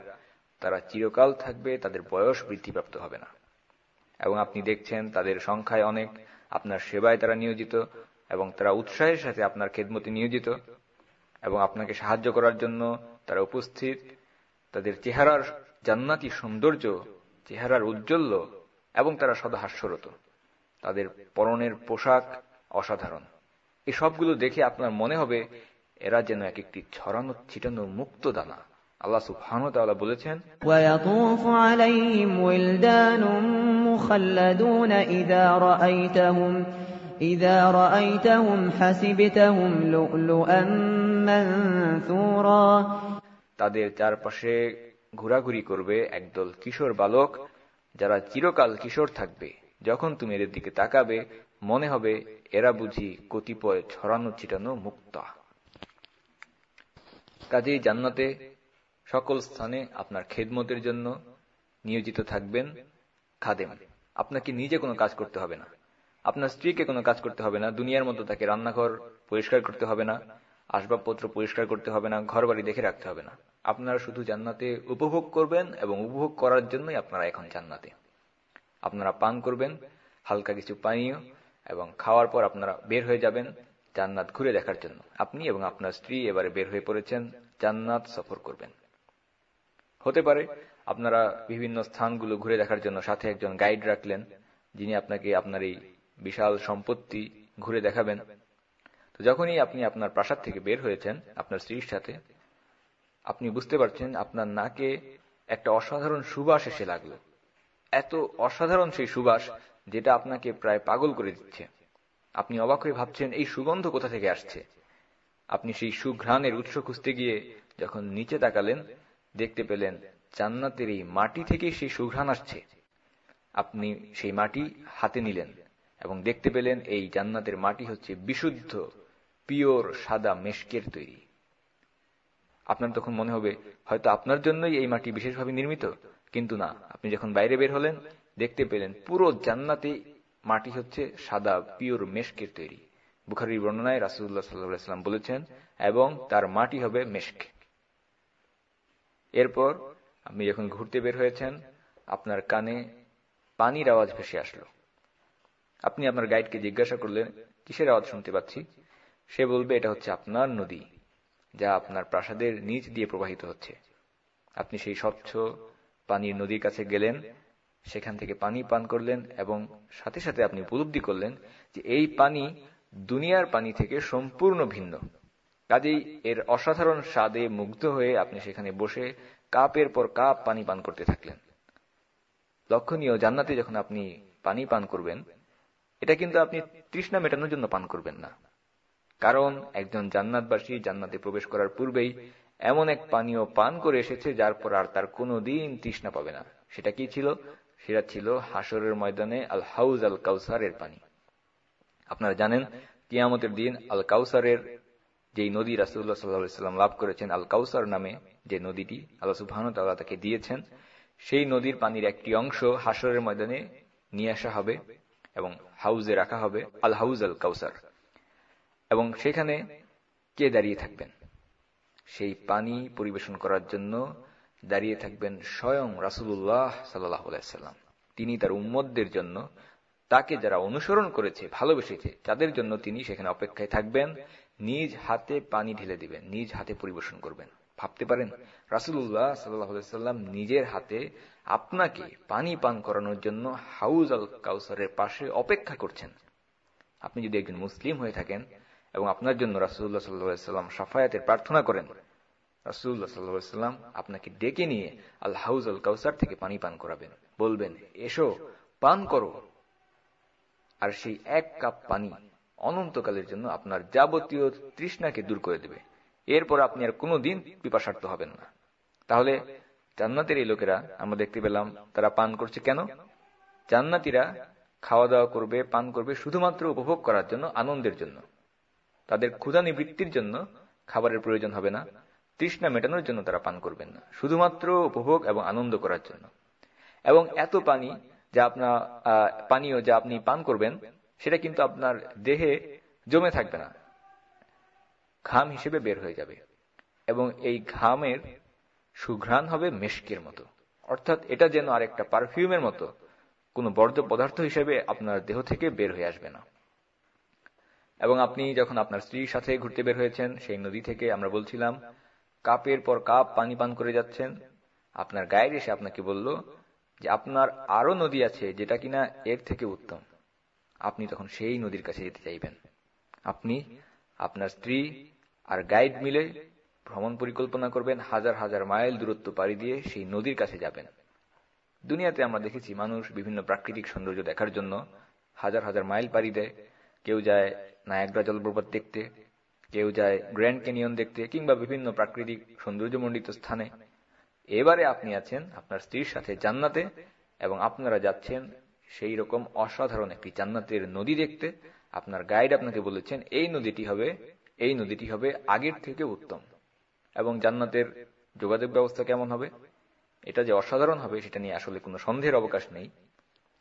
Speaker 1: তারা চিরকাল থাকবে, তাদের বয়স বৃদ্ধিপ্রাপ্ত হবে না। এবং আপনি দেখছেন তাদের সংখ্যায় অনেক, আপনার সেবায় তারা নিয়োজিত, এবং তারা উৎসাহের সাথে আপনার খেদমতে নিয়োজিত, এবং আপনাকে সাহায্য করার জন্য তারা উপস্থিত। তাদের চেহারার জান্নাতি সৌন্দর্য, চেহারার উজ্জ্বল্য, এবং তারা সদা হাস্যরত তাদের পরনের পোশাক অসাধারণ। এই সবগুলো দেখে আপনার মনে হবে, এরা যেন এক একটি ছড়ানো ছিটানো মুক্ত দানা। আল্লাহ সুবহান তাআলা বলেছেন তাদের চারপাশে ঘোরাঘুরি করবে একদল কিশোর বালক যারা চিরকাল কিশোর থাকবে। যখন তুমি এদের দিকে তাকাবে মনে হবে এরা বুঝি কতিপয় ছড়ানো ছিটানো মুক্তা। কাজেই জান্নাতে সকল স্থানে আপনার খেদমতের জন্য নিয়োজিত থাকবেন খাদেম। আপনাকে নিজে কোনো কাজ করতে হবে না। আপনার স্ত্রীকে কোনো কাজ করতে হবে না। দুনিয়ার মতো তাকে রান্নাঘর পরিষ্কার করতে হবে না। আসবাবপত্র পরিষ্কার করতে হবে না। ঘর বাড়ি দেখে রাখতে হবে না। আপনারা শুধু জান্নাতে উপভোগ করবেন এবং উপভোগ করার জন্যই আপনারা এখন জান্নাতে। আপনারা পান করবেন, হালকা কিছু পানীয় এবং খাওয়ার পর আপনারা বের হয়ে যাবেন জান্নাত ঘুরে দেখার জন্য। আপনি এবং আপনার স্ত্রী এবারে বের হয়ে পড়েছেন, জান্নাত সফর করবেন। হতে পারে। আপনারা বিভিন্ন স্থানগুলো ঘুরে দেখার জন্য সাথে একজন গাইড রাখলেন, যিনি আপনাকে আপনার এই বিশাল সম্পত্তি ঘুরে দেখাবেন। তো যখনই আপনি আপনার প্রাসাদ থেকে বের হয়েছেন, আপনার স্ত্রীর সাথে, আপনি বুঝতে পারছেন আপনার নাকে একটা অসাধারণ সুবাস এসে লাগল। এত অসাধারণ সেই সুবাস যেটা আপনাকে প্রায় পাগল করে দিচ্ছে। আপনি অবাক হয়ে ভাবছেন, এই সুগন্ধ কোথা থেকে আসছে? আপনি সেই সুঘ্রাণের উৎস খুঁজতে গিয়ে যখন নিচে তাকালেন দেখতে পেলেন জান্নাতের এই মাটি থেকেই সেই সুঘ্রাণ আসছে। আপনি সেই মাটি হাতে নিলেন এবং দেখতে পেলেন এই জান্নাতের মাটি হচ্ছে বিশুদ্ধ, পিওর, সাদা মেশকের তৈরি। আপনার তখন মনে হবে, হয়তো আপনার জন্যই এই মাটি বিশেষভাবে নির্মিত, কিন্তু না। আপনি যখন বাইরে বের হলেন, দেখতে পেলেন পুরো জান্নাতে মাটি হচ্ছে সাদা, পিওর মেশকের তৈরি। বুখারির বর্ণনায় রাসুল্লাহ সাল্লাম বলেছেন, এবং তার মাটি হবে মেশক। এরপর আপনি যখন ঘুরতে বের হয়েছেন, আপনার কানে পানির আওয়াজ ভেসে আসলো। আপনি আপনার গাইডকে জিজ্ঞাসা করলেন, কিসের আওয়াজ শুনতে পাচ্ছি? সে বলবে, এটা হচ্ছে আপনার নদী, যা আপনার প্রাসাদের নিচ দিয়ে প্রবাহিত হচ্ছে। আপনি সেই স্বচ্ছ পানির নদীর কাছে গেলেন, সেখান থেকে পানি পান করলেন এবং সাথে সাথে আপনি উপলব্ধি করলেন যে এই পানি দুনিয়ার পানি থেকে সম্পূর্ণ ভিন্ন। কাজেই এর অসাধারণ স্বাদে মুগ্ধ হয়ে আপনি সেখানে বসে কাপের পর কাপ পানি পান করতে থাকলেন। লক্ষণীয় জান্নাতে যখন আপনি পানি পান করবেন, এটা কিন্তু আপনি তৃষ্ণা মেটানোর জন্য পান করবেন না। কারণ একজন জান্নাতবাসী জান্নাতে প্রবেশ করার পূর্বেই এমন এক পানীয় পান করে এসেছে যার পর আর তার কোনো দিন তৃষ্ণা পাবে না। সেটা কি ছিল? সেটা ছিল হাসরের ময়দানে আল হাউজ আল কাউসারের পানি। আপনারা জানেন, কিয়ামতের দিন আল কাউসারের যেই নদী রাসুল্লাহ সাল্লাম লাভ করেছেন আল কাউসার নামে যে নদীটি আল্লাহ সুবাহ তাকে দিয়েছেন, সেই নদীর পানির একটি অংশ হাসরের ময়দানে নিয়ে আসা হবে এবং হাউজে রাখা হবে আল হাউজ আল কাউসার এবং সেখানে কে দাঁড়িয়ে থাকবেন? সেই পানি পরিবেশন করার জন্য দাঁড়িয়ে থাকবেন স্বয়ং রাসুল্লাহ সাল্লাম। তিনি তার উম্মদদের জন্য তাকে যারা অনুসরণ করেছে, ভালোবেসেছে, তাদের জন্য তিনি সেখানে অপেক্ষায় থাকবেন। নিজ হাতে পানি ঢেলে দিবেন, নিজ হাতে পরিবেশন করবেন। ভাবতে পারেন রাসুল্লাহ সাল্লাম নিজের হাতে আপনাকে পানি পান করানোর জন্য হাউজ আল কাউসারের পাশে অপেক্ষা করছেন। আপনি যদি একজন মুসলিম হয়ে থাকেন এবং আপনার জন্য রাসুল্লাহ সাল্লাম সাফায়াতের প্রার্থনা করেন রাসুল্লাহ সাল্লাম আপনাকে ডেকে নিয়ে আল হাউজ আল কাউসার থেকে পানি পান করাবেন। বলবেন, এসো, পান করো। আর সেই এক কাপ পানি অনন্তকালের জন্য আপনার যাবতীয় তৃষ্ণাকে দূর করে দেবে। এরপর আপনি আর কোনো দিন পিপাসার্থ হবেন না। তাহলে জান্নাতের এই লোকেরা, আমরা দেখতে পেলাম, তারা পান করছে কেন? জান্নাতিরা খাওয়া দাওয়া করবে, পান করবে শুধুমাত্র উপভোগ করার জন্য, আনন্দের জন্য। তাদের ক্ষুধা নিবৃত্তির জন্য খাবারের প্রয়োজন হবে না, তৃষ্ণা মেটানোর জন্য তারা পান করবেন না, শুধুমাত্র উপভোগ এবং আনন্দ করার জন্য। এবং এত পানি যা আপনার পানীয় যা আপনি পান করবেন সেটা কিন্তু আপনার দেহে জমে থাকবে না। ঘাম হিসেবে বের হয়ে যাবে। এবং এই ঘামের সুঘ্রাণ হবে মেশকের মতো। অর্থাৎ এটা যেন আরেকটা পারফিউমের মতো, কোনো বর্জ্য পদার্থ হিসেবে আপনার দেহ থেকে বের হয়ে আসবে না। এবং আপনি যখন আপনার স্ত্রীর সাথে ঘুরতে বের হয়েছেন, সেই নদী থেকে আমরা বলছিলাম, কাপের পর কাপ পানি পান করে যাচ্ছেন। আপনার গায়ের এসে আপনাকে বলল যে, আপনার আরও নদী আছে যেটা কিনা এর থেকে উত্তম। আপনি তখন সেই নদীর কাছে যেতে চাইবেন। আপনি আপনার স্ত্রী আর গাইড মিলে ভ্রমণ পরিকল্পনা করবেন, হাজার হাজার মাইল দূরত্ব পাড়ি দিয়ে সেই নদীর কাছে যাবেন। দুনিয়াতে আমরা দেখেছি মানুষ বিভিন্ন প্রাকৃতিক সৌন্দর্য দেখার জন্য হাজার হাজার মাইল পাড়ি দেয়। কেউ যায় নায়াগ্রা জলপ্রপাত দেখতে, কেউ যায় গ্র্যান্ড ক্যানিয়ন দেখতে কিংবা বিভিন্ন প্রাকৃতিক সৌন্দর্যমণ্ডিত স্থানে। এবারে আপনি আছেন আপনার স্ত্রীর সাথে জান্নাতে এবং আপনারা যাচ্ছেন সেই রকম অসাধারণ একটি জান্নাতের নদী দেখতে আপনার গাইড আপনাকে বলেছেন, এই নদীটি হবে, এই নদীটি হবে আগের থেকে উত্তম। এবং জান্নাতের যোগাযোগ ব্যবস্থা কেমন হবে? এটা যে অসাধারণ হবে, সেটা নিয়ে আসলে কোনো সন্দেহের অবকাশ নেই।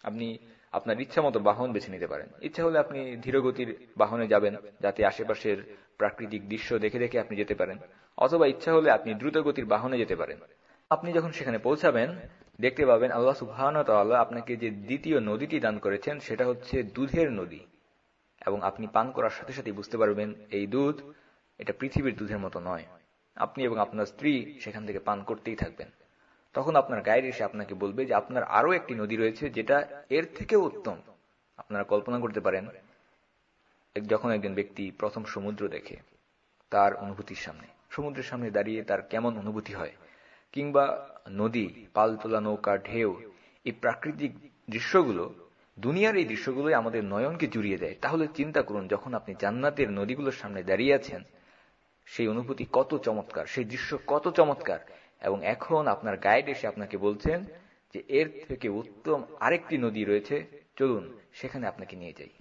Speaker 1: আপনি আপনার ইচ্ছা মতো বাহন বেছে নিতে পারেন। ইচ্ছা হলে আপনি ধীরগতির বাহনে যাবেন, যাতে আশেপাশের প্রাকৃতিক দৃশ্য দেখে দেখে আপনি যেতে পারেন। অথবা ইচ্ছা হলে আপনি দ্রুত গতির বাহনে যেতে পারেন। আপনি যখন সেখানে পৌঁছাবেন দেখতে পাবেন আল্লাহ সুবাহ আপনাকে যে দ্বিতীয় নদীটি দান করেছেন, সেটা হচ্ছে দুধের নদী। এবং আপনি পান করার সাথে সাথে বুঝতে পারবেন এই দুধ এটা পৃথিবীর দুধের মতো নয়। আপনি এবং আপনার স্ত্রী সেখান থেকে পান করতেই থাকবেন। তখন আপনার গাইড এসে আপনাকে বলবে যে আপনার আরও একটি নদী রয়েছে যেটা এর থেকেও উত্তম। আপনারা কল্পনা করতে পারেন যখন একজন ব্যক্তি প্রথম সমুদ্র দেখে, তার অনুভূতির সামনে। সমুদ্রের সামনে দাঁড়িয়ে তার কেমন অনুভূতি হয়? কিংবা নদী, পালতোলা নৌকা, ঢেউ, এই প্রাকৃতিক দৃশ্যগুলো, দুনিয়ার এই দৃশ্যগুলোই আমাদের নয়নকে জুড়িয়ে দেয়। তাহলে চিন্তা করুন, যখন আপনি জান্নাতের নদীগুলোর সামনে দাঁড়িয়ে আছেন, সেই অনুভূতি কত চমৎকার, সেই দৃশ্য কত চমৎকার। এবং এখন আপনার গাইড এসে আপনাকে বলছেন যে, এর থেকে উত্তম আরেকটি নদী রয়েছে, চলুন সেখানে আপনাকে নিয়ে যাই।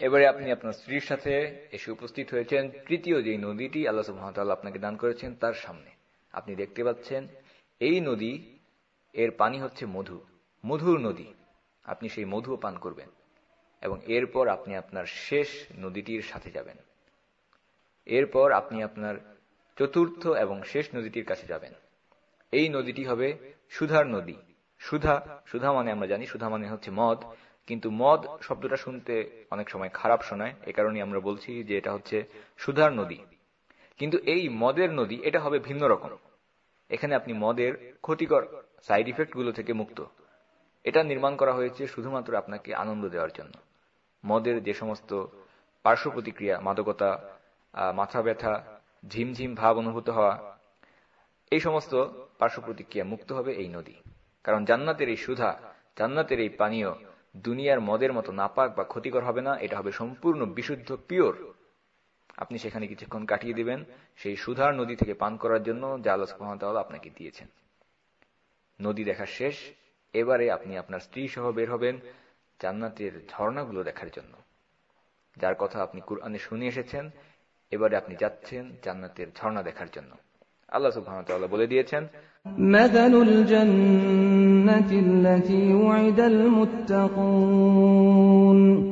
Speaker 1: এবারে আপনি আপনার স্ত্রীর সাথে এসে উপস্থিত হয়েছেন। তৃতীয় যে নদীটি আল্লাহ সুহামতাল্লাহ আপনাকে দান করেছেন, তার সামনে। আপনি দেখতে পাচ্ছেন এই নদী, এর পানি হচ্ছে মধু। মধুর নদী। আপনি সেই মধু পান করবেন। এবং এরপর আপনি আপনার শেষ নদীটির সাথে যাবেন। এরপর আপনি আপনার চতুর্থ এবং শেষ নদীটির কাছে যাবেন। এই নদীটি হবে সুধার নদী। সুধা সুধা মানে আমরা জানি, সুধা মানে হচ্ছে মদ। কিন্তু মদ শব্দটা শুনতে অনেক সময় খারাপ শোনায়। এ কারণে আমরা বলছি যে এটা হচ্ছে সুধার নদী। কিন্তু এই মদের নদী, এটা হবে ভিন্ন রকম। এখানে আপনি মদের ক্ষতিকর সাইড ইফেক্টগুলো থেকে মুক্ত। এটা নির্মাণ করা হয়েছে শুধুমাত্র আপনাকে আনন্দ দেওয়ার জন্য। মদের যে সমস্ত পার্শ্ব প্রতিক্রিয়া, মাদকতা মাথা ব্যথা, ঝিমঝিম ভাব অনুভূত হওয়া, এই সমস্ত পার্শ্ব প্রতিক্রিয়া মুক্ত হবে এই নদী। কারণ জান্নাতের এই সুধা, জান্নাতের এই পানীয় দুনিয়ার মদের মতো নাপাক বা ক্ষতিকর হবে না, এটা হবে সম্পূর্ণ বিশুদ্ধ পিওর আপনি সেখানে কিছুক্ষণ কাটিয়ে দিবেন। সেই সুধার নদী থেকে পান করার জন্য যা আল্লাহ সুহামতাল আপনাকে দিয়েছেন। নদী দেখার শেষ। এবারে আপনি আপনার স্ত্রী সহ বের হবেন জান্নাতের ঝর্ণাগুলো দেখার জন্য। যার কথা আপনি কোরআনে শুনে এসেছেন। এবারে আপনি যাচ্ছেন জান্নাতের ঝর্ণা দেখার জন্য। আল্লাহ সুহামতাল বলে দিয়েছেন
Speaker 3: জান্নাতি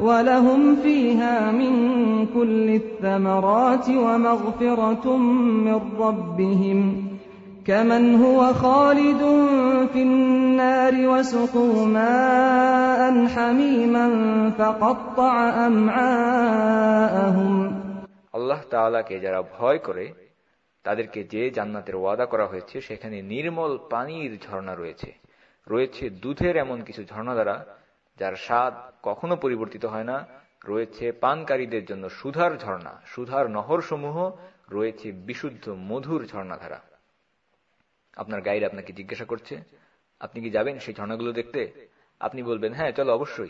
Speaker 3: ولهم فيها من كل الثمرات ومغفرة من ربهم كمن هو خالد في النار وسقوا ماء حميما فقطع أمعاءهم
Speaker 1: আল্লাহ তাআলাকে যারা ভয় করে তাদেরকে যে জান্নাতের ওয়াদা করা হয়েছে সেখানে নির্মল পানির ঝর্ণা রয়েছে রয়েছে দুধের এমন কিছু ঝর্ণা দ্বারা যার স্বাদ কখনো পরিবর্তিত হয় না, রয়েছে পানকারীদের জন্য সুধার ঝর্ণা, সুধার নহর সমূহ রয়েছে বিশুদ্ধ মধুর ঝর্ণাধারা। আপনার গাইড আপনাকে জিজ্ঞাসা করছে, আপনি কি যাবেন সেই ঝর্ণাগুলো দেখতে? আপনি বলবেন হ্যাঁ চলো অবশ্যই।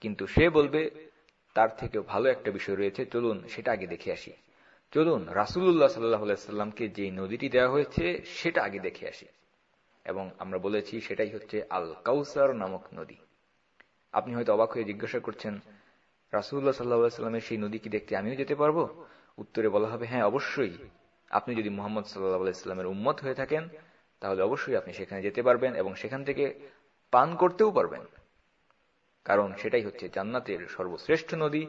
Speaker 1: কিন্তু সে বলবে, তার থেকেও ভালো একটা বিষয় রয়েছে, চলুন সেটা আগে দেখে আসি। চলুন রাসুল্লাহ সাল্লাহামকে যে নদীটি দেওয়া হয়েছে, সেটা আগে দেখে আসি। এবং আমরা বলেছি, সেটাই হচ্ছে আল কাউসার নামক নদী। আপনি হয়তো অবাক হয়ে জিজ্ঞাসা করছেন রাসুল্লাহ সাল্লাহ সাল্লামের সেই নদী কি দেখতে আমিও যেতে পারব? উত্তরে বলা হবে হ্যাঁ অবশ্যই। আপনি যদি মোহাম্মদ সাল্লাহ ইসলামের উম্মত হয়ে থাকেন, তাহলে অবশ্যই আপনি সেখানে যেতে পারবেন এবং সেখান থেকে পান করতেও পারবেন। কারণ সেটাই হচ্ছে জান্নাতের সর্বশ্রেষ্ঠ নদী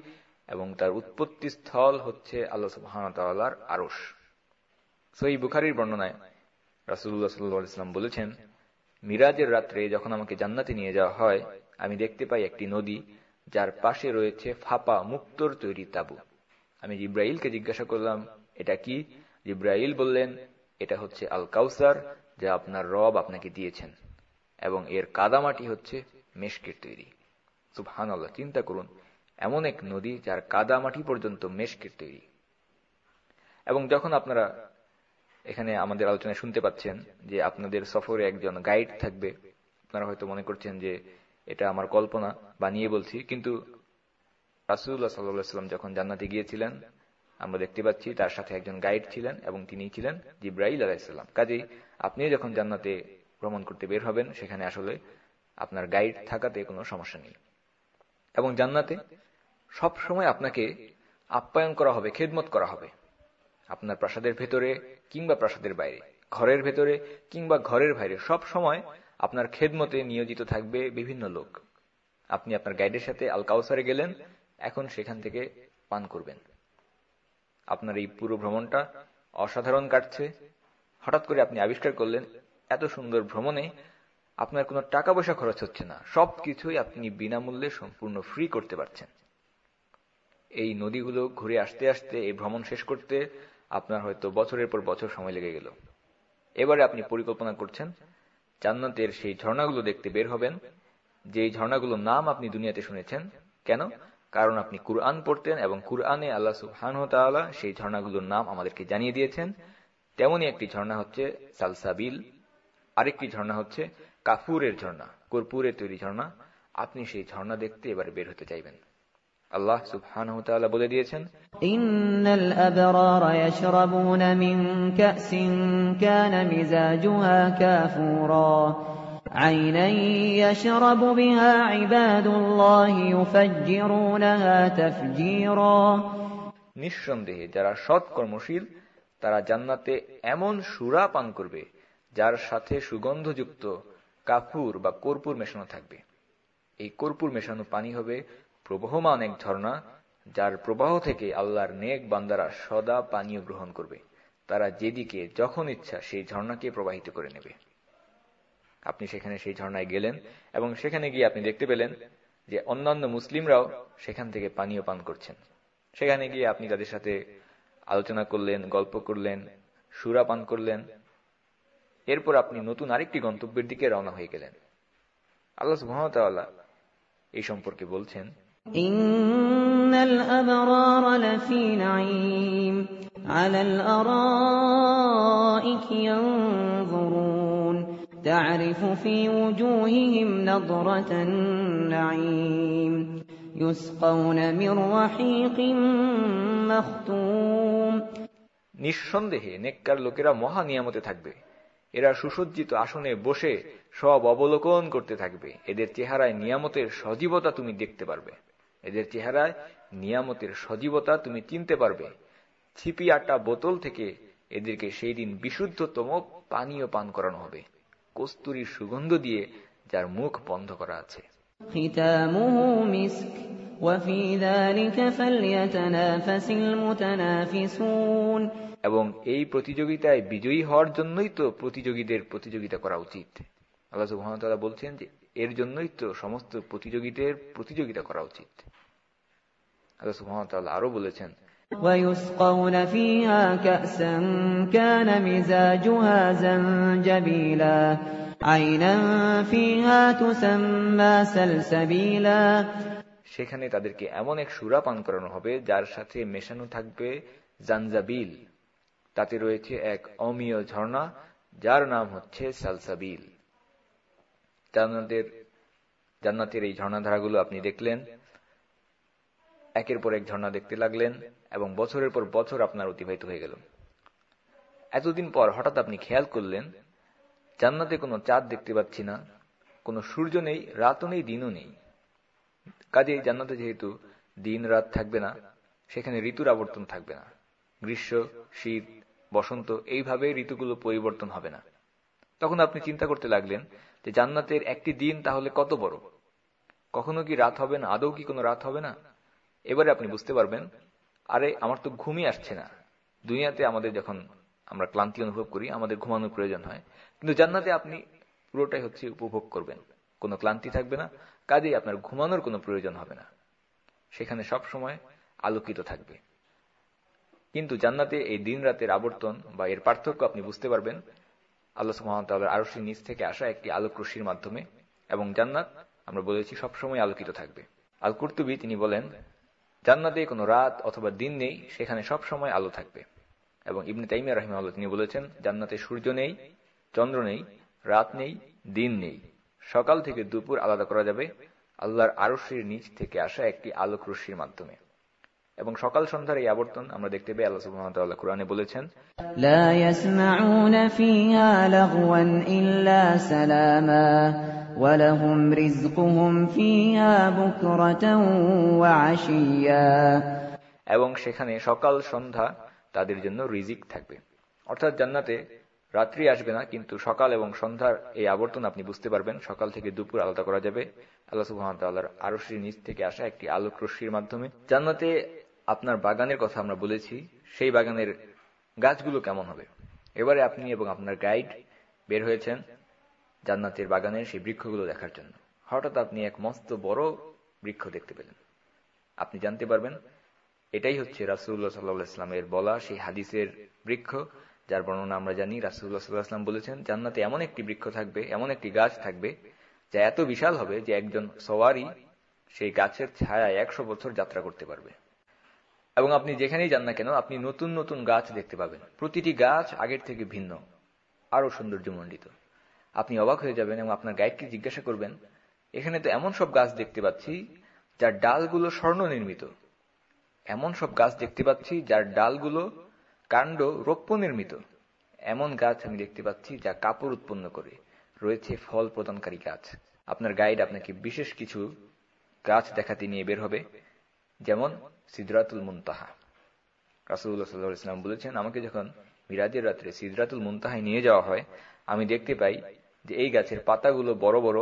Speaker 1: এবং তার উৎপত্তি স্থল হচ্ছে আল্লাহ সুবাহর আরস সই বুখারির বর্ণনায় রাসুল্লাহ সাল্লাহ ইসলাম বলেছেন, মিরাজের রাত্রে যখন আমাকে জান্নাতে নিয়ে যাওয়া হয় আমি দেখতে পাই একটি নদী, যার পাশে রয়েছে ফাপা মুক্তর তৈরি তাবু। আমি জিব্রাইলকে জিজ্ঞাসা করলাম, এটা কি? জিব্রাইল বললেন, এটা হচ্ছে আল কাউসার যা আপনার রব আপনাকে দিয়েছেন, এবং এর কাদামাটি হচ্ছে মেশকের তৈরি। সুবহান আল্লাহ চিন্তা করুন, এমন এক নদী যার কাদামাটি পর্যন্ত মেশকের তৈরি। এবং যখন আপনারা এখানে আমাদের আলোচনায় শুনতে পাচ্ছেন যে আপনাদের সফরে একজন গাইড থাকবে, আপনারা হয়তো মনে করছেন যে এটা আমার কল্পনা, বানিয়ে বলছি। কিন্তু রাসুল্লাহ সাল্লাম যখন জান্নাতে গিয়েছিলেন, আমরা দেখতে পাচ্ছি তার সাথে একজন গাইড ছিলেন এবং তিনি ছিলেন জিব্রাইল আলাইসাল্লাম কাজেই আপনি যখন জান্নাতে ভ্রমণ করতে বের হবেন, সেখানে আসলে আপনার গাইড থাকাতে কোনো সমস্যা নেই। এবং জান্নাতে সব সময় আপনাকে আপ্যায়ন করা হবে, খেদমত করা হবে। আপনার প্রাসাদের ভেতরে কিংবা প্রাসাদের বাইরে, ঘরের ভেতরে কিংবা ঘরের বাইরে সব সময় আপনার খেদমতে নিয়োজিত থাকবে বিভিন্ন লোক। আপনি আপনার গাইডের সাথে আল কাউসারে গেলেন, এখন সেখান থেকে পান করবেন। আপনার এই পুরো ভ্রমণটা অসাধারণ কাটছে। হঠাৎ করে আপনি আবিষ্কার করলেন, এত সুন্দর ভ্রমণে আপনার কোনো টাকা পয়সা খরচ হচ্ছে না। সবকিছুই আপনি বিনামূল্যে সম্পূর্ণ ফ্রি করতে পারছেন। এই নদীগুলো ঘুরে আসতে আসতে, এই ভ্রমণ শেষ করতে আপনার হয়তো বছরের পর বছর সময় লেগে গেল। এবারে আপনি পরিকল্পনা করছেন জান্নাতের সেই ঝর্ণাগুলো দেখতে বের হবেন। যে ঝর্ণাগুলোর নাম আপনি দুনিয়াতে শুনেছেন। কেন? কারণ আপনি কুরআন পড়তেন এবং কুরআনে আল্লাহ সুবহান সেই ঝর্ণাগুলোর নাম আমাদেরকে জানিয়ে দিয়েছেন। তেমনই একটি ঝর্ণা হচ্ছে সালসাবিল। আরেকটি ঝর্ণা হচ্ছে কাফুরের ঝর্ণা, কর্পূরের তৈরি ঝর্ণা। আপনি সেই ঝর্ণা দেখতে এবারে বের হতে চাইবেন। আল্লাহ সুবহানাহু ওয়া তাআলা বলে দিয়েছেন
Speaker 2: ইন্নাল আবরারা ইয়াশরাবুনা মিন কাসিন কানা মিজাজুহা কাফুরা عينا يشرب بها عباد الله يفجرونها تفجيرا
Speaker 1: নিঃসন্দেহে যারা সৎ কর্মশীল তারা জান্নাতে এমন সুরা পান করবে যার সাথে সুগন্ধযুক্ত কাপুর বা কর্পূর মেশানো থাকবে এই কর্পূর মেশানো পানি হবে প্রবহমান এক ঝর্ণা, যার প্রবাহ থেকে আল্লাহর নেক বান্দারা সদা পানীয় গ্রহণ করবে। তারা যেদিকে যখন ইচ্ছা সেই ঝর্ণাকে প্রবাহিত করে নেবে। আপনি সেখানে সেই ঝর্ণায় গেলেন এবং সেখানে গিয়ে আপনি দেখতে পেলেন যে অন্যান্য মুসলিমরাও সেখান থেকে পানীয় পান করছেন। সেখানে গিয়ে আপনি তাদের সাথে আলোচনা করলেন, গল্প করলেন, সুরা পান করলেন। এরপর আপনি নতুন আরেকটি গন্তব্যের দিকে রওনা হয়ে গেলেন। আল্লাহ সুহামতাল্লাহ এই সম্পর্কে বলছেন
Speaker 2: إن الأبرار لفي نعيم على الأرائك ينظرون تعرف في وجوههم نضرة النعيم يسقون من رحيق مختوم
Speaker 1: নিঃসন্দেহে নেককার লোকেরা মহা নিয়ামতে থাকবে এরা সুসজ্জিত আসনে বসে সব অবলোকন করতে থাকবে এদের চেহারায় নিয়ামতের সজীবতা তুমি দেখতে পারবে এদের চেহারায় নিয়ামতের সজীবতা তুমি চিনতে পারবে। ছিপি আটা বোতল থেকে এদেরকে সেই দিন বিশুদ্ধতম পানীয় পান করানো হবে। কস্তুরীর সুগন্ধ দিয়ে যার মুখ বন্ধ করা আছে। এবং এই প্রতিযোগিতায় বিজয়ী হওয়ার জন্যই তো প্রতিযোগীদের প্রতিযোগিতা করা উচিত। আল্লাহ সুহামতাল্লাহ বলছেন যে এর জন্যই তো সমস্ত প্রতিযোগীদের প্রতিযোগিতা করা উচিত। আল্লাহ সুহামতাল্লাহ আরো বলেছেন
Speaker 2: ويسقون فيها كأسا كان مزاجها زنجبيلا عينا فيها تسمى سلسبيلا
Speaker 1: সেখানে তাদেরকে এমন এক সুরা পান করানো হবে যার সাথে মেশানো থাকবে জানজাবিল তাতে রয়েছে এক অমীয় ঝর্ণা যার নাম হচ্ছে সালসাবিল জান্নাতের জান্নাতের এই ঝর্ণাধারাগুলো আপনি দেখলেন একের পর এক ঝর্ণা দেখতে লাগলেন এবং বছরের পর বছর আপনার অতিবাহিত হয়ে গেল। এতদিন পর হঠাৎ আপনি খেয়াল করলেন, জান্নাতে কোনো চাঁদ দেখতে পাচ্ছি না, কোনো সূর্য নেই, রাতও নেই, দিনও নেই। কাজে জান্নাতে যেহেতু দিন রাত থাকবে না, সেখানে ঋতুর আবর্তন থাকবে না। গ্রীষ্ম, শীত, বসন্ত, এইভাবে ঋতুগুলো পরিবর্তন হবে না। তখন আপনি চিন্তা করতে লাগলেন যে জান্নাতের একটি দিন তাহলে কত বড়? কখনো কি রাত হবে না? আদৌ কি কোনো রাত হবে না? এবারে আপনি বুঝতে পারবেন, আরে আমার তো ঘুমই আসছে না। দুনিয়াতে আমাদের যখন আমরা ক্লান্তি অনুভব করি, আমাদের ঘুমানোর প্রয়োজন হয়। কিন্তু জান্নাতে আপনি পুরোটাই হচ্ছে উপভোগ করবেন। কোনো ক্লান্তি থাকবে না, কাজেই আপনার ঘুমানোর কোনো প্রয়োজন হবে না। সেখানে সব সময় আলোকিত থাকবে। কিন্তু জান্নাতে এই দিন রাতের আবর্তন বা এর পার্থক্য আপনি বুঝতে পারবেন, আল্লাহ সুহামতাল্লাহ আরশির নিচ থেকে আসা একটি আলোক রশ্মির মাধ্যমে এবং জান্নাত, আমরা বলেছি সবসময় আলোকিত থাকবে। আল কুর্তুবি তিনি বলেন জান্নাতে কোনো রাত অথবা দিন নেই, সেখানে সব সময় আলো থাকবে। এবং ইবনে তাইমিয়া রহিম আল্লাহ তিনি বলেছেন, জান্নাতে সূর্য নেই, চন্দ্র নেই, রাত নেই, দিন নেই। সকাল থেকে দুপুর আলাদা করা যাবে, আল্লাহর আরশির নিচ থেকে আসা একটি আলোক রশ্মির মাধ্যমে। এবং সকাল সন্ধ্যার এই আবর্তন আমরা দেখতে পাই আল্লাহ সুবহানাহু কোরআনে বলেছেন,
Speaker 2: লা ইয়াসমাউনা ফিহা লাগওয়ান ইল্লা সালামা। ولهم رزقهم فيها بكرة وعشيا
Speaker 1: এবং সেখানে সকাল সন্ধ্যা তাদের জন্য রিজিক থাকবে অর্থাৎ জান্নাতে রাত্রি আসবে না কিন্তু সকাল এবং সন্ধ্যার এই আবর্তন আপনি বুঝতে পারবেন সকাল থেকে দুপুর আলাদা করা যাবে আল্লাহ সুহামতাল্লাহর আরশির নিচ থেকে আসা একটি আলোক রশ্মির মাধ্যমে জান্নাতে আপনার বাগানের কথা আমরা বলেছি সেই বাগানের গাছগুলো কেমন হবে এবারে আপনি এবং আপনার গাইড বের হয়েছেন জান্নাতের বাগানের সেই বৃক্ষগুলো দেখার জন্য। হঠাৎ আপনি এক মস্ত বড় বৃক্ষ দেখতে পেলেন। আপনি জানতে পারবেন, এটাই হচ্ছে রাসুল্লাহ সাল্লাহ ইসলামের বলা সেই হাদিসের বৃক্ষ, যার বর্ণনা আমরা জানি রাসুল্লাহ সাল্লাহ ইসলাম বলেছেন, জান্নাতে এমন একটি বৃক্ষ থাকবে, এমন একটি গাছ থাকবে, যা এত বিশাল হবে যে একজন সওয়ারি সেই গাছের ছায়ায় একশো বছর যাত্রা করতে পারবে। এবং আপনি যেখানেই যান না কেন, আপনি নতুন নতুন গাছ দেখতে পাবেন। প্রতিটি গাছ আগের থেকে ভিন্ন আরও সৌন্দর্যমণ্ডিত। আপনি অবাক হয়ে যাবেন এবং আপনার গাইডকে জিজ্ঞাসা করবেন, এখানে তো এমন সব গাছ দেখতে পাচ্ছি যার ডালগুলো স্বর্ণ নির্মিত এমন সব গাছ দেখতে পাচ্ছি যার ডালগুলো কাণ্ড রৌপ্য নির্মিত এমন গাছ আমি দেখতে পাচ্ছি যা কাপড় উৎপন্ন করে। রয়েছে ফল প্রদানকারী গাছ। আপনার গাইড আপনাকে বিশেষ কিছু গাছ দেখাতে নিয়ে বের হবে, যেমন সিদরাতুল মুনতাহা। রাসুল্লাহ সাল্লাহ ইসলাম বলেছেন, আমাকে যখন মিরাজের রাত্রে সিদরাতুল মুনতাহায় নিয়ে যাওয়া হয়, আমি দেখতে পাই যে এই গাছের পাতাগুলো বড় বড়,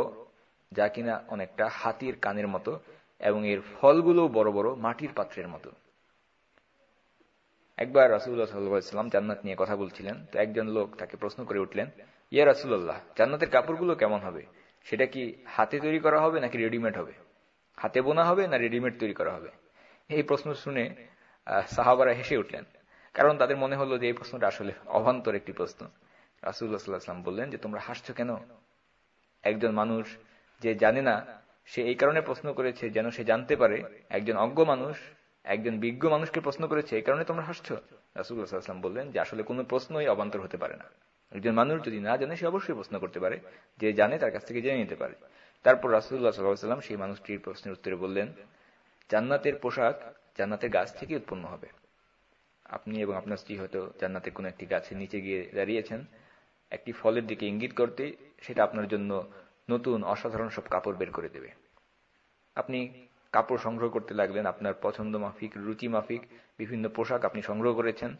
Speaker 1: যা কিনা অনেকটা হাতির কানের মতো, এবং এর ফলগুলো বড় বড় মাটির পাত্রের মতো। একবার রাসুল্লাহ সাল্লাম জান্নাত নিয়ে কথা বলছিলেন, তো একজন লোক তাকে প্রশ্ন করে উঠলেন, ইয়া রাসুল্লাহ জান্নাতের কাপড়গুলো কেমন হবে? সেটা কি হাতে তৈরি করা হবে নাকি রেডিমেড হবে? হাতে বোনা হবে না রেডিমেড তৈরি করা হবে? এই প্রশ্ন শুনে সাহাবারা হেসে উঠলেন, কারণ তাদের মনে হলো যে এই প্রশ্নটা আসলে অভান্তর একটি প্রশ্ন। রাসুল্লাহ সাল্লাহাম বললেন যে, তোমরা হাসছো কেন? একজন মানুষ যে জানে না, সে এই কারণে প্রশ্ন করেছে যেন সে জানতে পারে। একজন অজ্ঞ মানুষ, একজন বিজ্ঞ মানুষকে প্রশ্ন করেছে, এই কারণে তোমরা হাসছো। রাসুল্লাহাম বললেন যে, আসলে কোনো প্রশ্নই অবান্তর হতে পারে না। একজন মানুষ যদি না জানে, সে অবশ্যই প্রশ্ন করতে পারে। যে জানে, তার কাছ থেকে জেনে নিতে পারে। তারপর রাসুল্লাহ সাল্লাহাম সেই মানুষটির প্রশ্নের উত্তরে বললেন, জান্নাতের পোশাক জান্নাতের গাছ থেকে উৎপন্ন হবে। আপনি এবং আপনার স্ত্রী হয়তো জান্নাতের কোন একটি গাছের নিচে গিয়ে দাঁড়িয়েছেন। একটি ফলের দিকে ইঙ্গিত করতে সেটা আপনার জন্য নতুন অসাধারণ সব কাপড় বের করে দেবে। আপনি কাপড় সংগ্রহ করতে লাগলেন, আপনার পছন্দ মাফিক, রুচি মাফিক, বিভিন্ন পোশাক আপনি সংগ্রহ করেছেন,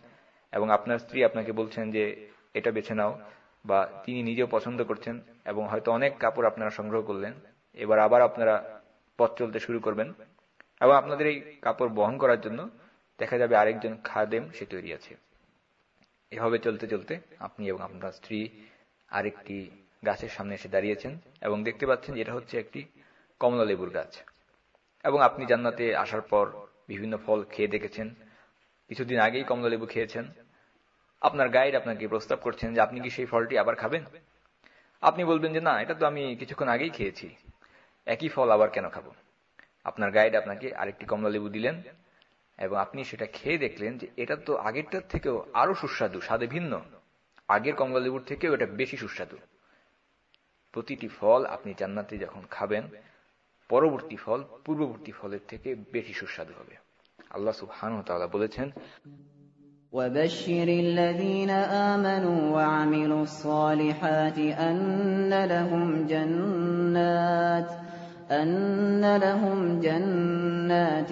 Speaker 1: এবং আপনার স্ত্রী আপনাকে বলছেন যে, এটা বেছে নাও, বা তিনি নিজেও পছন্দ করছেন, এবং হয়তো অনেক কাপড় আপনারা সংগ্রহ করলেন, এবার আবার আপনারা পথ চলতে শুরু করবেন। এবং আপনাদের এই কাপড় বহন করার জন্য দেখা যাবে আরেকজন খাদেম সে তৈরি আছে। এভাবে চলতে চলতে আপনি এবং আপনার স্ত্রী আরেকটি গাছের সামনে এসে দাঁড়িয়েছেন এবং দেখতে পাচ্ছেন এটা হচ্ছে একটি কমলা লেবুর গাছ। এবং আপনি জান্নাতে আসার পর বিভিন্ন ফল খেয়ে দেখেছেন। কিছুদিন আগেই কমলা লেবু খেয়েছেন। আপনার গাইড আপনাকে প্রস্তাব করছেন যে আপনি কি সেই ফলটি আবার খাবেন? আপনি বলবেন যে না, এটা তো আমি কিছুক্ষণ আগেই খেয়েছি। একই ফল আবার কেন খাব? আপনার গাইড আপনাকে আরেকটি কমলা লেবু দিলেন। এবং আপনি সেটা খেয়ে দেখলেন যে এটা তো আগেরটার থেকেও আরো সুস্বাদু স্বাদে ভিন্ন আগের কমলা লেবুর থেকেও এটা বেশি সুস্বাদু প্রতিটি ফল আপনি জান্নাতে যখন খাবেন পরবর্তী ফল পূর্ববর্তী ফলের থেকে বেশি সুস্বাদু হবে আল্লাহ সুবহান বলেছেন
Speaker 2: وبشر الذين آمنوا وعملوا الصالحات أن لهم جنات أن لهم جنات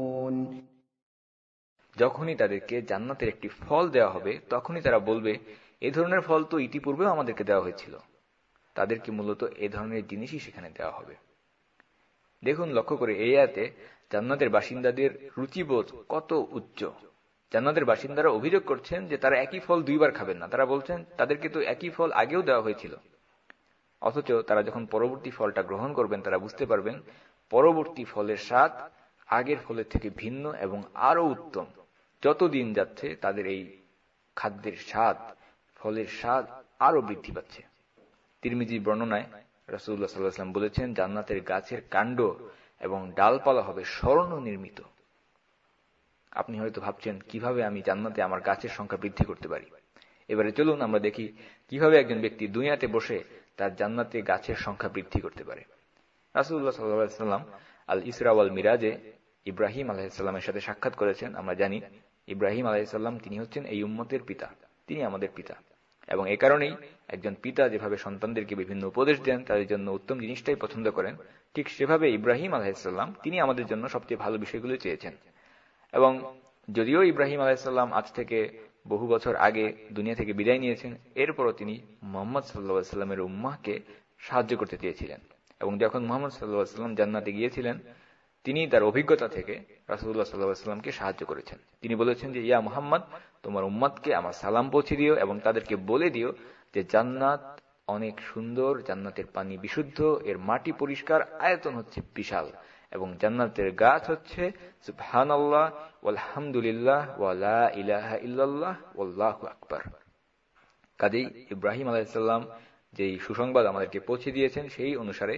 Speaker 1: যখনই তাদেরকে জান্নাতের একটি ফল দেওয়া হবে, তখনই তারা বলবে, এ ধরনের ফল তো ইতিপূর্বেও আমাদেরকে দেওয়া হয়েছিল। তাদেরকে মূলত এ ধরনের জিনিসই সেখানে দেওয়া হবে। দেখুন, লক্ষ্য করে এই আয়াতে জান্নাতের বাসিন্দাদের রুচিবোধ কত উচ্চ। জান্নাতের বাসিন্দারা অভিযোগ করছেন যে তারা একই ফল দুইবার খাবেন না। তারা বলছেন, তাদেরকে তো একই ফল আগেও দেওয়া হয়েছিল। অথচ তারা যখন পরবর্তী ফলটা গ্রহণ করবেন, তারা বুঝতে পারবেন, পরবর্তী ফলের স্বাদ আগের ফলের থেকে ভিন্ন এবং আরও উত্তম। যত দিন যাচ্ছে তাদের এই খাদ্যের স্বাদ, ফলের স্বাদ আরও বৃদ্ধি পাচ্ছে। তিরমিজি বর্ণনায় রাসুল্লাহ সাল্লাহাম বলেছেন, জান্নাতের গাছের কাণ্ড এবং ডালপালা হবে স্বর্ণ নির্মিত আপনি হয়তো ভাবছেন, কীভাবে আমি জান্নাতে আমার গাছের সংখ্যা বৃদ্ধি করতে পারি? এবারে চলুন আমরা দেখি কীভাবে একজন ব্যক্তি দুনিয়াতে বসে তার জান্নাতে গাছের সংখ্যা বৃদ্ধি করতে পারে। রাসুল্লাহ সাল্লাম আল ইসরা আল মিরাজে ইব্রাহিম আলাহিসাল্লামের সাথে সাক্ষাৎ করেছেন। আমরা জানি ইব্রাহিম আলাহিসাল্লাম তিনি হচ্ছেন এই উম্মতের পিতা। তিনি আমাদের পিতা। এবং এ কারণেই একজন পিতা যেভাবে সন্তানদেরকে বিভিন্ন উপদেশ দেন, তাদের জন্য উত্তম জিনিসটাই পছন্দ করেন, ঠিক সেভাবে ইব্রাহিম আলাহিসাল্লাম তিনি আমাদের জন্য সবচেয়ে ভালো বিষয়গুলো চেয়েছেন। এবং যদিও ইব্রাহিম আলাহিসাল্লাম আজ থেকে বহু বছর আগে দুনিয়া থেকে বিদায় নিয়েছেন, এরপরও তিনি মোহাম্মদ সাল্লা সাল্লামের উম্মাহকে সাহায্য করতে চেয়েছিলেন। এবং যখন মোহাম্মদ সাল্লাহ সাল্লাম জান্নাতে গিয়েছিলেন তিনি তার অভিজ্ঞতা থেকে রাসুল্লাহ সাল্লাহ সাল্লামকে সাহায্য করেছেন। তিনি বলেছেন যে, ইয়া মোহাম্মদ, তোমার উম্মাদকে আমার সালাম পৌঁছে দিও এবং তাদেরকে বলে দিও যে, জান্নাত অনেক সুন্দর, জান্নাতের পানি বিশুদ্ধ, এর মাটি পরিষ্কার, আয়তন হচ্ছে বিশাল এবং জান্নাতের গাছ হচ্ছে কাজেই ইব্রাহিম আলাইসাল্লাম যেই সুসংবাদ আমাদেরকে পৌঁছে দিয়েছেন, সেই অনুসারে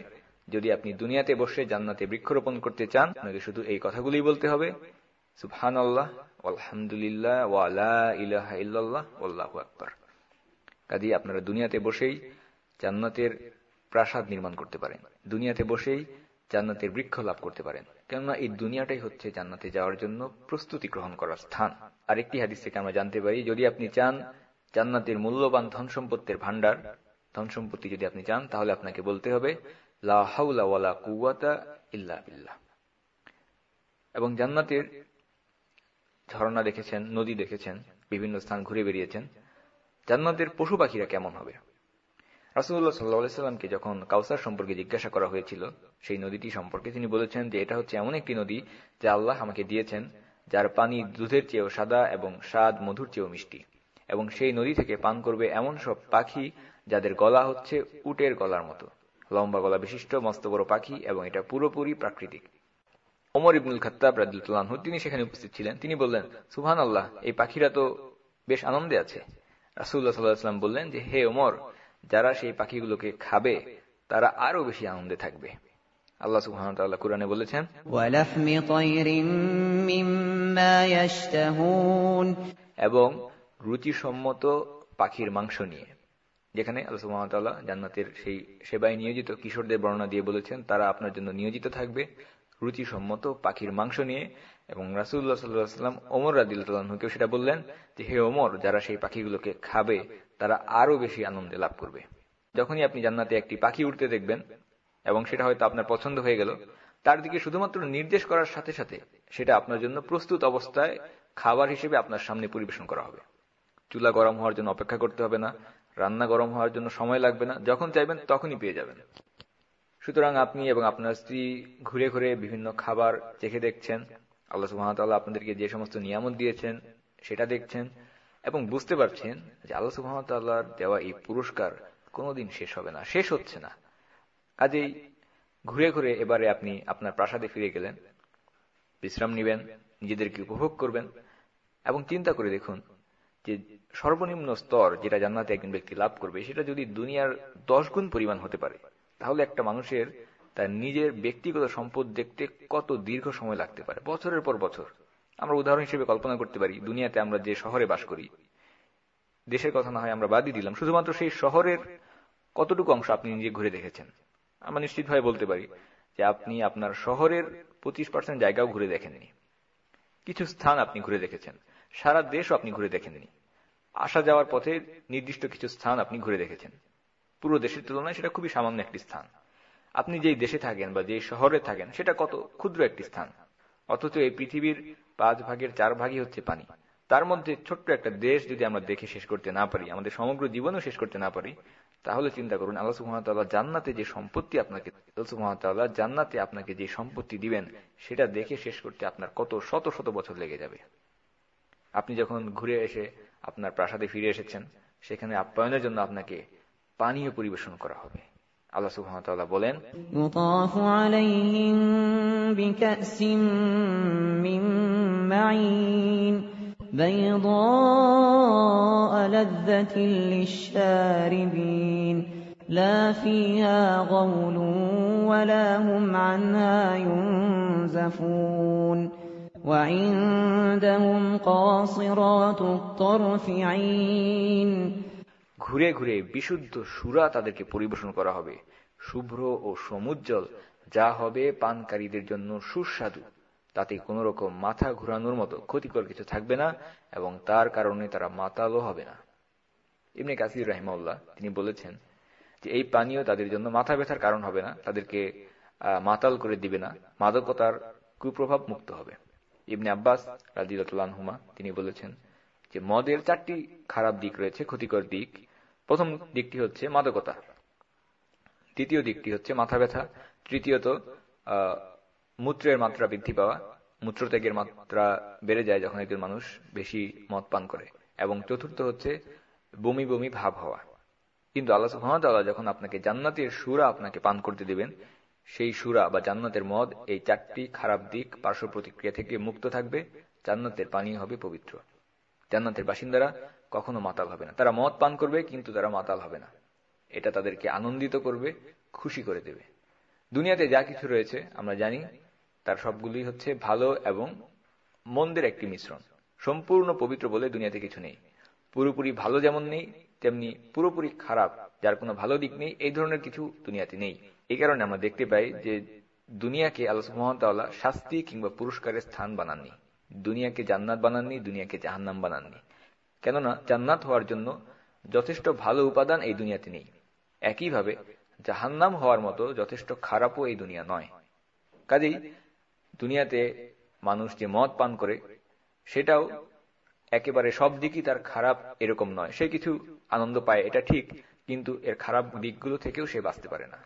Speaker 1: যদি আপনি দুনিয়াতে বসে জান্নাতে বৃক্ষরোপণ করতে চান, আপনাকে শুধু এই কথাগুলি বলতে হবে। সুবহান আল্লাহ আলহামদুলিল্লাহ ওয়ালা ইলাহা ইল্লাল্লাহ, ওয়াল্লাহ আকবার। কাজেই আপনারা দুনিয়াতে বসেই জান্নাতের প্রাসাদ নির্মাণ করতে পারেন। দুনিয়াতে বসেই জান্নাতের বৃক্ষ লাভ করতে পারেন। কেননা এই দুনিয়াটাই হচ্ছে জান্নাতে যাওয়ার জন্য প্রস্তুতি গ্রহণ করার স্থান। আরেকটি হাদিস থেকে আমরা জানতে পারি, যদি আপনি চান জান্নাতের মূল্যবান ধন সম্পত্তির ভান্ডার ধন সম্পত্তি যদি আপনি চান, তাহলে আপনাকে বলতে হবে এবং জান্নাতের ঝর্ণা দেখেছেন, নদী দেখেছেন, বিভিন্ন স্থান ঘুরে বেরিয়েছেন জান্নাতের পশু পাখিরা কেমন হবে? রাসুল্লাহ সাল্লাহ সাল্লামকে যখন কাউসার সম্পর্কে জিজ্ঞাসা করা হয়েছিল, সেই নদীটি সম্পর্কে তিনি বলেছেন যে এটা হচ্ছে এমন একটি নদী যা আল্লাহ আমাকে দিয়েছেন, যার পানি দুধের চেয়েও সাদা এবং স্বাদ মধুর চেয়েও মিষ্টি। এবং সেই নদী থেকে পান করবে এমন সব পাখি যাদের গলা হচ্ছে উটের গলার মতো। লম্বা গলা বিশিষ্ট মস্ত বড় পাখি এবং এটা পুরোপুরি প্রাকৃতিক। ওমর ইবনুল খত্তাব রাজুল্লাহ তিনি সেখানে উপস্থিত ছিলেন। তিনি বললেন সুহান আল্লাহ এই পাখিরা তো বেশ আনন্দে আছে। রাসুল্লাহ সাল্লাহাম বললেন যে হে ওমর যারা সেই পাখিগুলোকে খাবে তারা আরও বেশি আনন্দে থাকবে। আল্লাহ সুবহান তাআলা কুরআনে বলেছেন এবং রুচিসম্মত পাখির মাংস নিয়ে। যেখানে আল্লাহ সুবহান জান্নাতের সেই সেবায় নিয়োজিত কিশোরদের বর্ণনা দিয়ে বলেছেন, তারা আপনার জন্য নিয়োজিত থাকবে রুচিসম্মত পাখির মাংস নিয়ে। এবং রাসুল্লাহ সাল্লাহ সাল্লাম ওমর রাদিল্লাহকেও সেটা বললেন যে, হে ওমর, যারা সেই পাখিগুলোকে খাবে, তারা আরও বেশি আনন্দে লাভ করবে। যখনই আপনি জান্নাতে একটি পাখি উঠতে দেখবেন, এবং সেটা হয়তো আপনার পছন্দ হয়ে গেল, তার দিকে শুধুমাত্র নির্দেশ করার সাথে সাথে সেটা আপনার জন্য প্রস্তুত অবস্থায় খাবার হিসেবে আপনার সামনে পরিবেশন করা হবে। চুলা গরম হওয়ার জন্য অপেক্ষা করতে হবে না। রান্না গরম হওয়ার জন্য সময় লাগবে না। যখন চাইবেন তখনই পেয়ে যাবেন। সুতরাং আপনি এবং আপনার স্ত্রী ঘুরে ঘুরে বিভিন্ন খাবার চেখে দেখছেন। আল্লাহ সুহামতাল্লাহ আপনাদেরকে যে সমস্ত নিয়ামত দিয়েছেন, সেটা দেখছেন এবং বুঝতে পারছেন যে আল্লাহ সুহামতাল্লাহর দেওয়া এই পুরস্কার কোনোদিন শেষ হবে না, শেষ হচ্ছে না। কাজেই ঘুরে ঘুরে এবারে আপনি আপনার প্রাসাদে ফিরে গেলেন, বিশ্রাম নিবেন, নিজেদেরকে উপভোগ করবেন এবং চিন্তা করে দেখুন যে সর্বনিম্ন স্তর যেটা জান্নাতে একজন ব্যক্তি লাভ করবে, সেটা যদি দুনিয়ার দশ গুণ পরিমাণ হতে পারে, তাহলে একটা মানুষের তার নিজের ব্যক্তিগত সম্পদ দেখতে কত দীর্ঘ সময় লাগতে পারে, বছরের পর বছর। আমরা উদাহরণ হিসেবে কল্পনা করতে পারি, দুনিয়াতে আমরা যে শহরে বাস করি, দেশের কথা না হয় আমরা বাদই দিলাম, শুধুমাত্র সেই শহরের কতটুকু অংশ আপনি নিজে ঘুরে দেখেছেন। আমরা নিশ্চিতভাবে বলতে পারি যে আপনি আপনার শহরের পঁচিশ পার্সেন্ট জায়গাও ঘুরে দেখেননি। কিছু স্থান আপনি ঘুরে দেখেছেন, সারা দেশও আপনি ঘুরে দেখেননি। আসা যাওয়ার পথে নির্দিষ্ট কিছু স্থান আপনি ঘুরে দেখেছেন। পুরো দেশের তুলনায় সেটা খুবই সামান্য একটি স্থান। আপনি যেই দেশে থাকেন বা যেই শহরে থাকেন, সেটা কত ক্ষুদ্র একটি স্থান। অথচ এই পৃথিবীর পাঁচ ভাগের চার ভাগই হচ্ছে পানি। তার মধ্যে ছোট্ট একটা দেশ যদি আমরা দেখে শেষ করতে না পারি, আমাদের সমগ্র জীবনও শেষ করতে না পারি, তাহলে চিন্তা করুন, আল্লাহ সুহামতাল্লাহ জান্নাতে যে সম্পত্তি আপনাকে সুহামতাল্লাহ জান্নাতে আপনাকে যে সম্পত্তি দিবেন, সেটা দেখে শেষ করতে আপনার কত শত শত বছর লেগে যাবে। আপনি যখন ঘুরে এসে আপনার প্রাসাদে ফিরে এসেছেন সেখানে আপ্যায়নের জন্য আপনাকে পানীয় পরিবেশন করা হবে আল্লাহ সুবহানাহু বলেন
Speaker 2: يطاف عليهم بكأس من معين بيضاء لذة للشاربين لا فيها غول ولا هم عنها ينزفون وعندهم قاصرات الطرف عين
Speaker 1: ঘুরে ঘুরে বিশুদ্ধ সুরা তাদেরকে পরিবেশন করা হবে শুভ্র ও সমুজ্জ্বল যা হবে পানকারীদের জন্য সুস্বাদু তাতে কোন রকম মাথা ঘুরানোর মতো ক্ষতিকর কিছু থাকবে না এবং তার কারণে তারা মাতালও হবে না ইমনি কাসির রাহিমাউল্লাহ তিনি বলেছেন যে এই পানীয় তাদের জন্য মাথা ব্যথার কারণ হবে না তাদেরকে মাতাল করে দিবে না মাদকতার কুপ্রভাব মুক্ত হবে ইবনে আব্বাস রাজিউল্লাহুমা তিনি বলেছেন যে, মদের চারটি খারাপ দিক রয়েছে, ক্ষতিকর দিক। প্রথম দিকটি হচ্ছে মাদকতা। দ্বিতীয় দিকটি হচ্ছে মাথা ব্যথা। তৃতীয়ত মূত্রের মাত্রা বৃদ্ধি পাওয়া। মূত্রত্যাগের মাত্রা বেড়ে যায় যখন একজন মানুষ বেশি মদ পান করে। এবং চতুর্থ হচ্ছে বমি বমি ভাব হওয়া। কিন্তু আল্লাহ সুহামতাল্লাহ যখন আপনাকে জান্নাতের সুরা আপনাকে পান করতে দিবেন সেই সুরা বা জান্নাতের মদ, এই চারটি খারাপ দিক পার্শ্ব প্রতিক্রিয়া থেকে মুক্ত থাকবে, জান্নাতের পানি হবে পবিত্র। জান্নাতের বাসিন্দারা কখনো মাতাল হবে না। তারা মদ পান করবে, কিন্তু তারা মাতাল হবে না। এটা তাদেরকে আনন্দিত করবে, খুশি করে দেবে। দুনিয়াতে যা কিছু রয়েছে, আমরা জানি, তার সবগুলি হচ্ছে ভালো এবং মন্দের একটি মিশ্রণ। সম্পূর্ণ পবিত্র বলে দুনিয়াতে কিছু নেই। পুরোপুরি ভালো যেমন নেই, তেমনি পুরোপুরি খারাপ, যার কোনো ভালো দিক নেই, এই ধরনের কিছু দুনিয়াতে নেই। এই কারণে আমরা দেখতে পাই যে দুনিয়াকে আল্লাহ মহামতাল্লাহ শাস্তি কিংবা পুরস্কারের স্থান বানাননি। দুনিয়াকে জান্নাত বানাননি, দুনিয়াকে জাহান্নাম বানাননি। কেননা জান্নাত হওয়ার জন্য যথেষ্ট ভালো উপাদান এই দুনিয়াতে নেই। একইভাবে জাহান্নাম হওয়ার মতো যথেষ্ট খারাপও এই দুনিয়া নয়। কাজেই দুনিয়াতে মানুষ যে মদ পান করে, সেটাও একেবারে সব দিকই তার খারাপ এরকম নয়। সে কিছু আনন্দ পায়, এটা ঠিক, কিন্তু এর খারাপ দিকগুলো থেকেও সে বাঁচতে পারে না।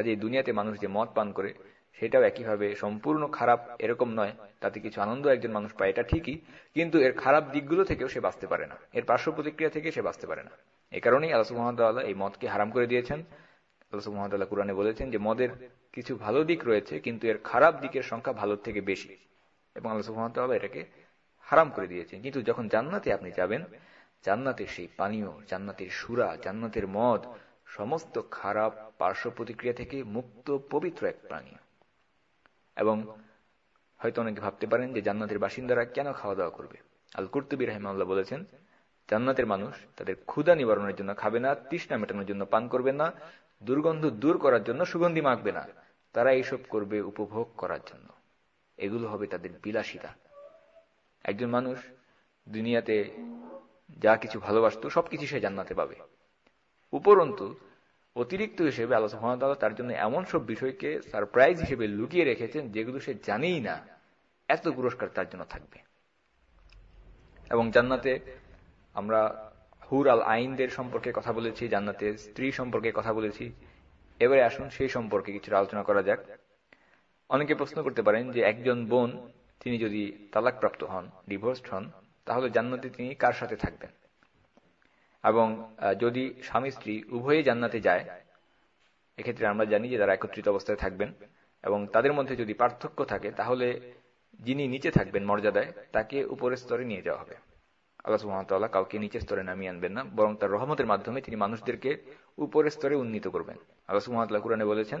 Speaker 1: কাজে দুনিয়াতে মানুষ যে মদ পান করে, সেটাও একইভাবে সম্পূর্ণ খারাপ এরকম নয়, তাতে কিছু আনন্দ একজন মানুষ পায়, এটা ঠিকই, কিন্তু এর খারাপ দিকগুলো থেকেও সে বাঁচতে পারে না। এর পার্শ্ব প্রতিক্রিয়া থেকে সে বাঁচতে পারে না। এ কারণেই আল্লাহ মহামতাল্লাহ এই মদকে হারাম করে দিয়েছেন। আল্লাহ মহামতাল্লাহ কোরআনে বলেছেন যে, মদের কিছু ভালো দিক রয়েছে, কিন্তু এর খারাপ দিকের সংখ্যা ভালোর থেকে বেশি। এবং আল্লাহ মহামতাল্লাহ এটাকে হারাম করে দিয়েছেন। কিন্তু যখন জান্নাতে আপনি যাবেন, জান্নাতের সেই পানীয়, জান্নাতের সুরা, জান্নাতের মদ সমস্ত খারাপ পার্শ্ব প্রতিক্রিয়া থেকে মুক্ত পবিত্র এক পানীয় এবং হয়তো অনেকে ভাবতে পারেন যে জান্নাতের বাসিন্দারা কেন খাওয়া দাওয়া করবে? আল কুর্তুবী রাহিমাল্লাহ বলেছেন, জান্নাতের মানুষ তাদের ক্ষুদা নিবারণের জন্য খাবে না, তৃষ্ণা মেটানোর জন্য পান করবে না, দুর্গন্ধ দূর করার জন্য সুগন্ধি মাখবে না। তারা এইসব করবে উপভোগ করার জন্য। এগুলো হবে তাদের বিলাসিতা। একজন মানুষ দুনিয়াতে যা কিছু ভালোবাসত, সবকিছু সে জান্নাতে পাবে। উপরন্তু, অতিরিক্ত হিসেবে আল্লাহ সুহামতাল্লাহ তার জন্য এমন সব বিষয়কে সারপ্রাইজ হিসেবে লুকিয়ে রেখেছেন যেগুলো সে জানেই না, এত পুরস্কার তার জন্য থাকবে। এবং জান্নাতে আমরা হুর আল আইনদের সম্পর্কে কথা বলেছি জান্নাতের স্ত্রী সম্পর্কে কথা বলেছি। এবারে আসুন সেই সম্পর্কে কিছুটা আলোচনা করা যাক। অনেকে প্রশ্ন করতে পারেন যে একজন বোন, তিনি যদি তালাকপ্রাপ্ত হন, ডিভোর্সড হন, তাহলে জান্নাতে তিনি কার সাথে থাকবেন? এবং যদি স্বামী স্ত্রী উভয়ে জান্নাতে যায়, এক্ষেত্রে আমরা জানি যে তারা একত্রিত অবস্থায় থাকবেন এবং তাদের মধ্যে যদি পার্থক্য থাকে, তাহলে যিনি নিচে থাকবেন মর্যাদায়, তাকে উপরের স্তরে নিয়ে যাওয়া হবে। আল্লাহ সুহামতাল্লাহ কাউকে নিচের স্তরে নামিয়ে আনবেন না, বরং তার রহমতের মাধ্যমে তিনি মানুষদেরকে উপরের স্তরে উন্নীত করবেন। আল্লাহ সুহামতাল্লাহ কোরআনে বলেছেন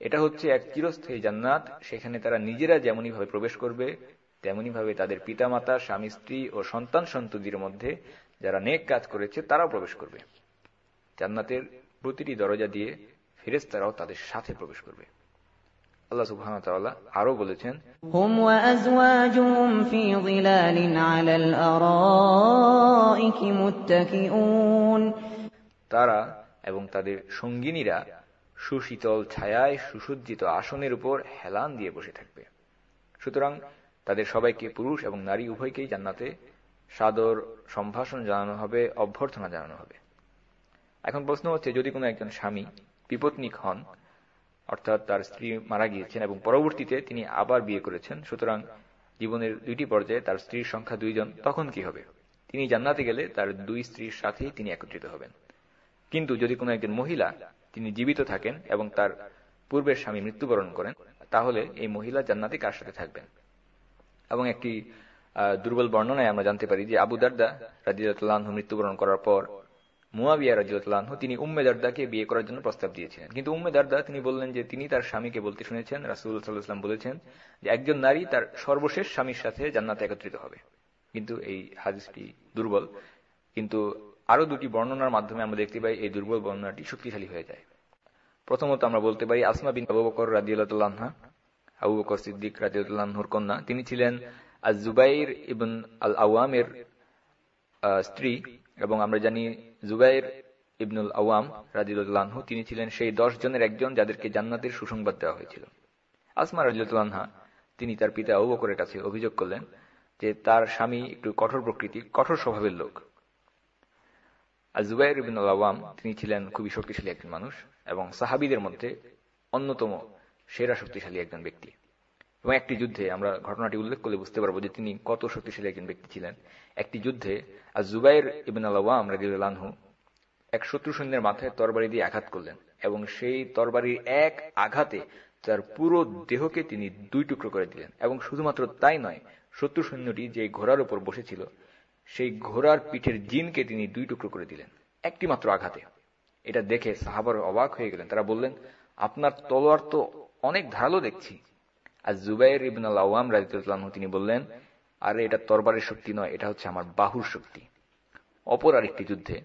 Speaker 1: এটা হচ্ছে এক চিরস্থায়ী জান্নাত। সেখানে তারা নিজেরা যেমনই ভাবে প্রবেশ করবে তেমনি ভাবে তাদের পিতামাতা স্বামী স্ত্রী ও সন্তান সন্ততির মধ্যে যারা নেক কাজ করেছে তারাও প্রবেশ করবে। জান্নাতের প্রতিটি দরজা দিয়ে ফেরেস্তারাও তাদের সাথে প্রবেশ করবে। আল্লাহ সুবহানাহু আরও বলেছেন
Speaker 2: হুম ওয়াজওয়াজুহুম ফি যিলালিন আলাল আরাইকি মুত্তাকিউন।
Speaker 1: তারা এবং তাদের সঙ্গিনীরা সুশীতল ছায়ায় সুসজ্জিত আসনের উপর হেলান দিয়ে বসে থাকবে। সুতরাং তাদের সবাইকে পুরুষ এবং নারী উভয়কেই জান্নাতে সাদর সম্ভাষণ জানানো হবে, অভ্যর্থনা জানানো হবে। এখন প্রশ্ন হচ্ছে, যদি কোনো একজন স্বামী বিপত্নিক হন, অর্থাৎ তার স্ত্রী মারা গিয়েছেন এবং পরবর্তীতে তিনি আবার বিয়ে করেছেন, সুতরাং জীবনের দুইটি পর্যায়ে তার স্ত্রীর সংখ্যা দুইজন, তখন কি হবে? তিনি জান্নাতে গেলে তার দুই স্ত্রীর সাথেই তিনি একত্রিত হবেন। কিন্তু যদি কোনো একজন মহিলা তিনি জীবিত থাকেন এবং তার পূর্বের স্বামী মৃত্যুবরণ করেন, তাহলে এই মহিলা জান্নাতে কার সাথে থাকবেন? এবং একটি দুর্বল বর্ণনায় আমরা জানতে পারি যে আবু দারদা রাজিউল্লাহ মৃত্যুবরণ করার পর মুয়াবিয়া রাজিউল্লাহ তিনি উম্মে দারদাকে বিয়ে করার জন্য প্রস্তাব দিয়েছিলেন। কিন্তু উম্মে দারদা, তিনি বললেন যে তিনি তার স্বামীকে বলতে শুনেছেন, রাসুল সাল্লাহাম বলেছেন যে একজন নারী তার সর্বশেষ স্বামীর সাথে জান্নাতে একত্রিত হবে। কিন্তু এই হাদিসটি দুর্বল। কিন্তু আরও দুটি বর্ণনার মাধ্যমে আমরা দেখতে পাই এই দুর্বল বর্ণনাটি শক্তিশালী হয়ে যায়। প্রথমত আমরা বলতে পারি আসমা বিন আবু বকর রাজিউল্লাহা আবু বকর সিদ্দিক রাজিউল্লাহর কন্যা। তিনি ছিলেন জুবাইর ইবন আল আওয়ামের স্ত্রী এবং আমরা জানি জুবাইর ইবনুল আওয়াম রাজিউল্লাহু তিনি ছিলেন সেই দশ জনের একজন যাদেরকে জান্নাতের সুসংবাদ দেওয়া হয়েছিল। আসমা রাজিউল্লাহা তিনি তার পিতা আবু বকরের কাছে অভিযোগ করলেন যে তার স্বামী একটু কঠোর প্রকৃতি কঠোর স্বভাবের লোক। আর জুবাইর ইবিনুল আওয়াম, তিনি ছিলেন খুবই শক্তিশালী একজন মানুষ। এবং সাহাবিদের মধ্যে অন্যতম সেরা শক্তিশালী একজন ব্যক্তি। এবং একটি যুদ্ধে আমরা ঘটনাটি উল্লেখ করলে বুঝতে পারব যে তিনি কত শক্তিশালী একজন ব্যক্তি ছিলেন। একটি যুদ্ধে আর জুবাইর ইবিন আলাম রাজিউল্লাহু এক শত্রু সৈন্যের মাথায় তরবারি দিয়ে আঘাত করলেন এবং সেই তরবারির এক আঘাতে তার পুরো দেহকে তিনি দুই টুকরো করে দিলেন। এবং শুধুমাত্র তাই নয়, শত্রু সৈন্যটি যে ঘোড়ার উপর বসেছিল, সেই ঘোড়ার পিঠের জিনকে তিনি দুই টুকরো করে দিলেন একটি মাত্র আঘাতে। এটা দেখে সাহাবার অবাক হয়ে গেলেন। তারা বললেন, আপনার তলোয়ার তো অনেক ধারালো দেখছি। আর জুবাইর ইবিন আওয়াম রাজিতুল্লাহ তিনি বললেন, আরে, এটা তরবারের শক্তি নয়, এটা হচ্ছে আমার বাহুর শক্তি। অপর আরেকটি যুদ্ধে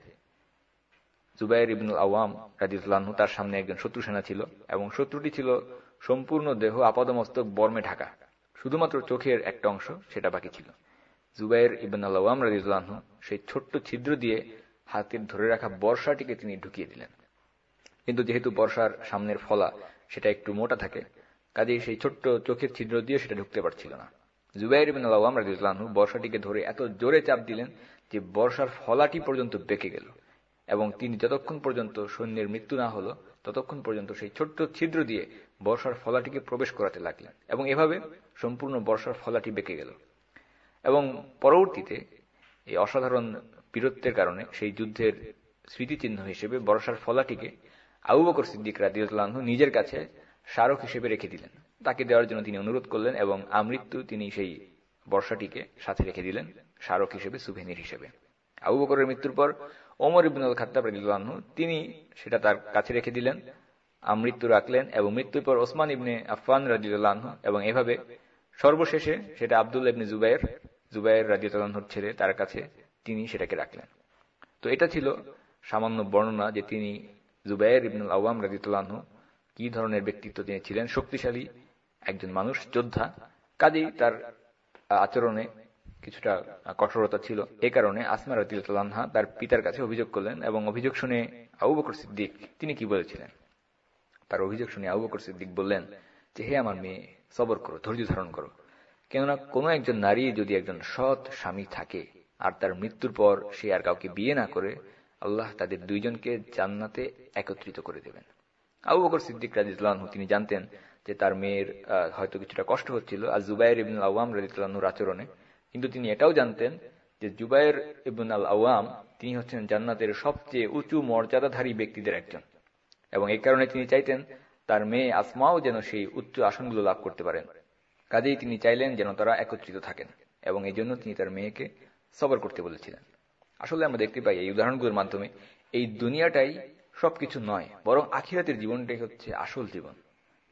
Speaker 1: জুবাইর ইবিনুল আওয়াম রাজিউল্লাহ তার সামনে একজন শত্রু সেনা ছিল এবং শত্রুটি ছিল সম্পূর্ণ দেহ আপাদমস্তক বর্মে ঢাকা। শুধুমাত্র চোখের একটা অংশ সেটা বাকি ছিল। জুবাইর ইবিন আওয়াম রাজিউল্লাহ সেই ছোট্ট ছিদ্র দিয়ে হাতের ধরে রাখা বর্ষাটিকে তিনি ঢুকিয়ে দিলেন। কিন্তু যেহেতু বর্ষার সামনের ফলা সেটা একটু মোটা থাকে, কাজেই সেই ছোট্ট চোখের ছিদ্র দিয়ে সেটা ঢুকতে পারছিল না। জুবাইর বিন আল্লাহ রাজিউল্লাহু বর্ষাটিকে ধরে এত জোরে চাপ দিলেন যে বর্ষার ফলাটি পর্যন্ত বেঁকে গেল এবং তিনি যতক্ষণ পর্যন্ত সৈন্যের মৃত্যু না হলো, ততক্ষণ পর্যন্ত সেই ছোট্ট ছিদ্র দিয়ে বর্ষার ফলাটিকে প্রবেশ করাতে লাগলেন এবং এভাবে সম্পূর্ণ বর্ষার ফলাটি বেঁকে গেল। এবং পরবর্তীতে এই অসাধারণ বীরত্বের কারণে সেই যুদ্ধের স্মৃতিচিহ্ন হিসেবে বর্ষার ফলাটিকে আবু বকর সিদ্দিক রাজিউল্লাহ নিজের কাছে স্মারক হিসেবে রেখে দিলেন। তাকে দেওয়ার জন্য তিনি অনুরোধ করলেন এবং আমৃত্যু তিনি সেই বর্ষাটিকে সাথে রেখে দিলেন, স্মারক হিসেবে সুভেনির হিসেবে। আবু বকরের মৃত্যুর পর ওমর ইবনুল খাত্তাব রাজিউল্লাহ তিনি সেটা তার কাছে রেখে দিলেন, আমৃত্যু রাখলেন এবং মৃত্যুর পর ওসমান ইবনে আফান রাজিউল্লাহ এবং এভাবে সর্বশেষে সেটা আবদুল্লা ইবনে জুবাইর জুবাইর রাজিউল্লাহর ছেলে তার কাছে তিনি সেটাকে রাখলেন। তো এটা ছিল সামান্য বর্ণনা যে তিনি জুবাইর ইবনুল আওয়াম রাজিউল্লাহ কি ধরনের ব্যক্তিত্ব তিনি ছিলেন? শক্তিশালী একজন মানুষ, যোদ্ধা। কাজেই তার আচরণে কিছুটা কঠোরতা ছিল। এ কারণে আসমা রাতিল্লাহা তার পিতার কাছে অভিযোগ করলেন এবং অভিযোগ শুনে আবু বকর সিদ্দিক তিনি কি বলেছিলেন? তার অভিযোগ শুনে আবু বকর সিদ্দিক বললেন যে, হে আমার মেয়ে, সবর করো, ধৈর্য ধারণ করো। কেননা কোনো একজন নারী যদি একজন সৎ স্বামী থাকে আর তার মৃত্যুর পর সে আর কাউকে বিয়ে না করে আল্লাহ তাদের দুইজনকে জান্নাতে একত্রিত করে দেবেন। আবু বকর সিদ্দিক রাজিউল্লাহ তিনি জানতেন যে তার মেয়ের হয়তো কিছুটা কষ্ট হচ্ছিল। আর জুবাইর ইবিন আওয়াম রাজিউল্লাহর আচরণে। কিন্তু তিনি এটাও জানতেন যে জুবাইর ইবন আল আওয়াম, তিনি হচ্ছেন জান্নাতের সবচেয়ে উঁচু মর্যাদাধারী ব্যক্তিদের একজন। এবং এই কারণে তিনি চাইতেন তার মেয়ে আসমাও যেন সেই উচ্চ আসনগুলো লাভ করতে পারেন। কাজেই তিনি চাইলেন যেন তারা একত্রিত থাকেন। এবং এই জন্য তিনি তার মেয়েকে সবর করতে বলেছিলেন। আসলে আমরা দেখতে পাই এই উদাহরণগুলোর মাধ্যমে এই দুনিয়াটাই সবকিছু নয়, বরং আখিরাতের জীবনটাই হচ্ছে আসল জীবন।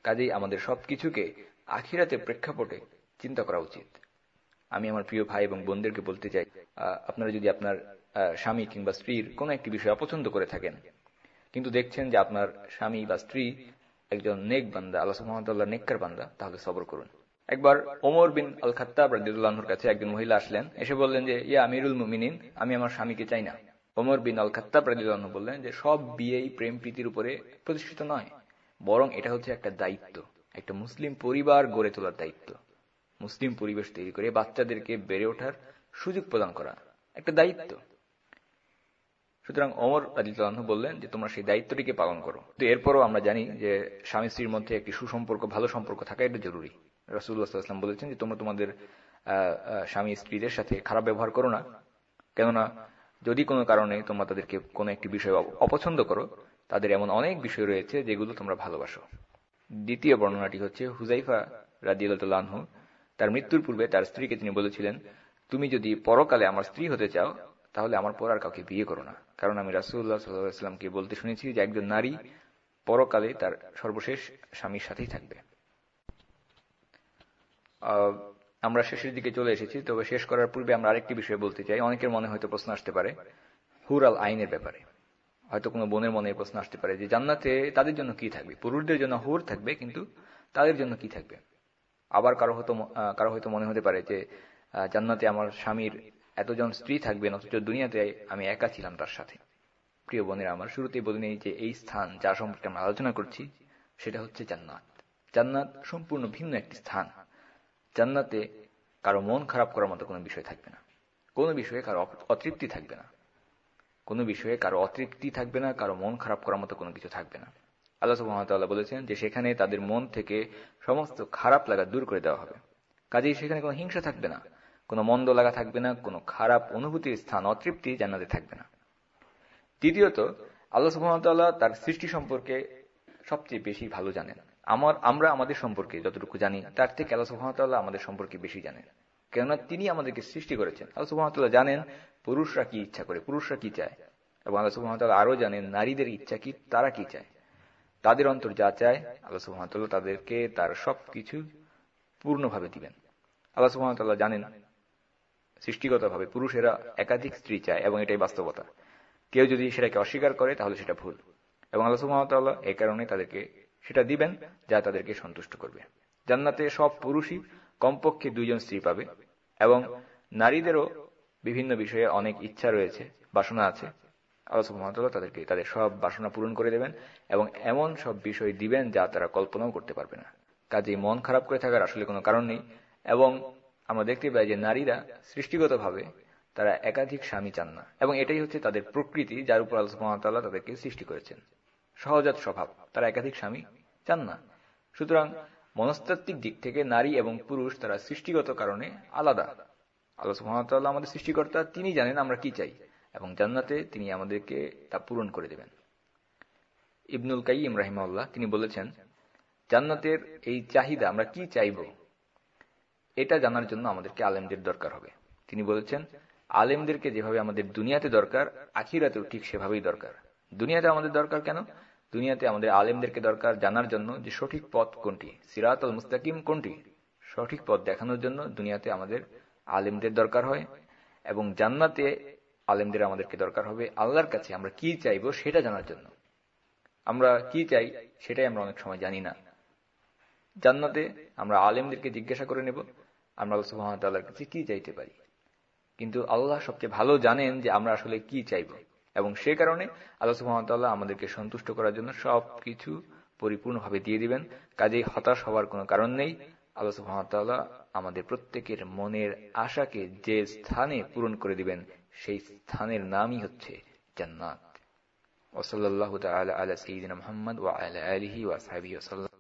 Speaker 1: কাজেই আমাদের সবকিছুকে আখিরাতের প্রেক্ষাপটে চিন্তা করা উচিত। আমি আমার প্রিয় ভাই এবং বোনদেরকে বলতে চাই আপনারা যদি আপনার স্বামী কিংবা স্ত্রীর কোনো একটি বিষয় অপছন্দ করে থাকেন, কিন্তু দেখছেন যে আপনার স্বামী বা স্ত্রী একজন নেক বান্দা, আল্লাহ মহামতাল্লাহ নেককার বান্দা, তাহলে সবর করুন। একবার ওমর বিন আল খাত্তাব রাজিউল্লাহর কাছে একজন মহিলা আসলেন, এসে বললেন যে, ইয়া আমিরুল মুমিনিন, আমি আমার স্বামীকে চাই না। ওমর বিন আল খাত্তাব রাজিউল্লাহ বললেন যে, সব বিয়েই প্রেম প্রীতির উপরে প্রতিষ্ঠিত নয়, বরং এটা হচ্ছে একটা দায়িত্ব, একটা মুসলিম পরিবার গড়ে তোলার দায়িত্ব। মুসলিম পরিবেশ তৈরি করে বাচ্চাদেরকে বেড়ে ওঠার সুযোগ প্রদান করা, একটা দায়িত্ব। সুতরাং অমর আদিত্য বললেন যে, তোমরা সেই দায়িত্বটিকে পালন করো। তো এরপরও আমরা জানি যে স্বামী স্ত্রীর মধ্যে একটি সুসম্পর্ক, ভালো সম্পর্ক থাকা এটা জরুরি। রসুল্লাহাম বলেছেন যে তোমরা তোমাদের স্বামী স্ত্রীদের সাথে খারাপ ব্যবহার করো না। কেননা যদি কোনো কারণে তোমরা তাদেরকে কোনো একটি বিষয় অপছন্দ করো, তাদের এমন অনেক বিষয় রয়েছে যেগুলো তোমরা ভালোবাসো। দ্বিতীয় বর্ণনাটি হচ্ছে হুজাইফা রাজিউল্লাহ তার মৃত্যুর পূর্বে তার স্ত্রীকে তিনি বলেছিলেন, তুমি যদি পরকালে আমার স্ত্রী হতে চাও, তাহলে আমার পর আর কাউকে বিয়ে করো না। কারণ আমি রাসুল্লাহ সাল্লাহামকে বলতে শুনেছি যে একজন নারী পরকালে তার সর্বশেষ স্বামীর সাথেই থাকবে। আমরা শেষের দিকে চলে এসেছি, তবে শেষ করার পূর্বে আমরা আরেকটি বিষয় বলতে চাই। অনেকের মনে হয়তো প্রশ্ন আসতে পারে হুরাল আইনের ব্যাপারে। হয়তো কোনো বোনের মনে প্রশ্ন আসতে পারে যে জান্নাতে তাদের জন্য কি থাকবে? পুরুষদের জন্য হুর থাকবে, কিন্তু তাদের জন্য কি থাকবে? আবার কারও হয়তো কারও হয়তো মনে হতে পারে যে জান্নাতে আমার স্বামীর এতজন স্ত্রী থাকবেন, অথচ দুনিয়াতে আমি একা ছিলাম তার সাথে। প্রিয় বোনের, আমার শুরুতেই বলে নেই যে এই স্থান যা সম্পর্কে আমরা আলোচনা করছি, সেটা হচ্ছে জান্নাত। জান্নাত সম্পূর্ণ ভিন্ন একটি স্থান। জান্নাতে কারও মন খারাপ করার মতো কোনো বিষয় থাকবে না। কোনো বিষয়ে কারও অতৃপ্তি থাকবে না। কোনো বিষয়ে কারও অতৃপ্তি থাকবে না, কারও মন খারাপ করার মতো কোনো কিছু থাকবে না। আল্লাহ সুহামতাল্লাহ বলেছেন যে সেখানে তাদের মন থেকে সমস্ত খারাপ লাগা দূর করে দেওয়া হবে। কাজেই সেখানে কোনো হিংসা থাকবে না, কোনো মন্দ লাগা থাকবে না, কোনো খারাপ অনুভূতির স্থান অতৃপ্তি জান্নাতে থাকবে না। দ্বিতীয়ত আল্লাহ সুহামতাল্লাহ তার সৃষ্টি সম্পর্কে সবচেয়ে বেশি ভালো জানেন। আমার, আমরা আমাদের সম্পর্কে যতটুকু জানি, তার থেকে আল্লাহ সুহামতাল্লাহ আমাদের সম্পর্কে বেশি জানেন। কেননা তিনি আমাদেরকে সৃষ্টি করেছেন। আল্লাহ সুহামতাল্লাহ জানেন পুরুষরা কি ইচ্ছা করে, পুরুষরা কি চায়। এবং আল্লাহ সুহামতাল্লাহ আরও জানেন নারীদের ইচ্ছা কি, তারা কি চায়। তাদের অন্তর যা চায়, আল্লাহ সুহামতাল্লাহ তাদেরকে তার সব কিছু পূর্ণভাবে দিবেন। আল্লাহ সুহামতাল্লাহ জানেন সৃষ্টিগতভাবে পুরুষেরা একাধিক স্ত্রী চায় এবং এটাই বাস্তবতা। কেউ যদি সেটাকে অস্বীকার করে, তাহলে সেটা ভুল। এবং আল্লাহ সুহামতাল্লাহ এই কারণে তাদেরকে সেটা দিবেন, যা তাদেরকে সন্তুষ্ট করবে। জান্নাতে সব পুরুষই কমপক্ষে দুইজন স্ত্রী পাবে এবং নারীদেরও বিভিন্ন বিষয়ে অনেক ইচ্ছা রয়েছে, বাসনা আছে। আল্লাহ সুহামতাল্লাহ তাদেরকে, তাদের সব বাসনা পূরণ করে দেবেন এবং এমন সব বিষয় দিবেন যা তারা কল্পনাও করতে পারবে না। কাজেই মন খারাপ করে থাকার আসলে কোনো কারণ নেই এবং আমরা দেখতে পাই যে নারীরা সৃষ্টিগতভাবে তারা একাধিক স্বামী চান না। এবং এটাই হচ্ছে তাদের প্রকৃতি, যার উপর আল্লাহ তাদেরকে সৃষ্টি করেছেন। সহজাত স্বভাব, তারা একাধিক স্বামী চান না। সুতরাং মনস্তাত্ত্বিক দিক থেকে নারী এবং পুরুষ তারা সৃষ্টিগত কারণে আলাদা। আল্লাহ সুহামতাল্লাহ আমাদের সৃষ্টিকর্তা, তিনি জানেন আমরা কি চাই এবং জান্নাতে তিনি আমাদেরকে তা পূরণ করে দেবেন। ইবনুল কাইম রাহিমাল্লাহ তিনি বলেছেন, জান্নাতের এই চাহিদা আমরা কি চাইব? এটা জানার জন্য আমাদেরকে আলেমদের দরকার হবে। তিনি বলেছেন, আলেমদেরকে যেভাবে আমাদের দুনিয়াতে দরকার, আখিরাতেও ঠিক সেভাবেই দরকার। দুনিয়াতে আমাদের দরকার কেন? দুনিয়াতে আমাদের আলেমদেরকে দরকার জানার জন্য যে সঠিক পথ কোনটি? সিরাত আল মুস্তাকিম কোনটি? সঠিক পথ দেখানোর জন্য দুনিয়াতে আমাদের আলেমদের দরকার হয় এবং জান্নাতে আলেমদের আমাদেরকে দরকার হবে আল্লাহর কাছে আমরা কি চাইব সেটা জানার জন্য। আমরা কি চাই সেটাই আমরা অনেক সময় জানি না। জান্নাতে আমরা আলেমদেরকে জিজ্ঞাসা করে নেব, আমরা আল্লাহ সুহামতাল্লাহর কাছে কি চাইতে পারি? কিন্তু আল্লাহ সবচেয়ে ভালো জানেন যে আমরা আসলে কি চাইব। এবং সে কারণে আল্লাহ সুহামতাল্লাহ আমাদেরকে সন্তুষ্ট করার জন্য সব কিছু পরিপূর্ণভাবে দিয়ে দিবেন। কাজেই হতাশ হওয়ার কোনো কারণ নেই। আল্লাহ সুহামতাল্লাহ আমাদের প্রত্যেকের মনের আশাকে যে স্থানে পূরণ করে দিবেন, সেই স্থানের নামই হচ্ছে জান্নাত। ওসল্লাহ তালা আলা সঈদিন মোহাম্মদ ওয়া আলা আলহি ওয়াসাবি ওসাল্লাম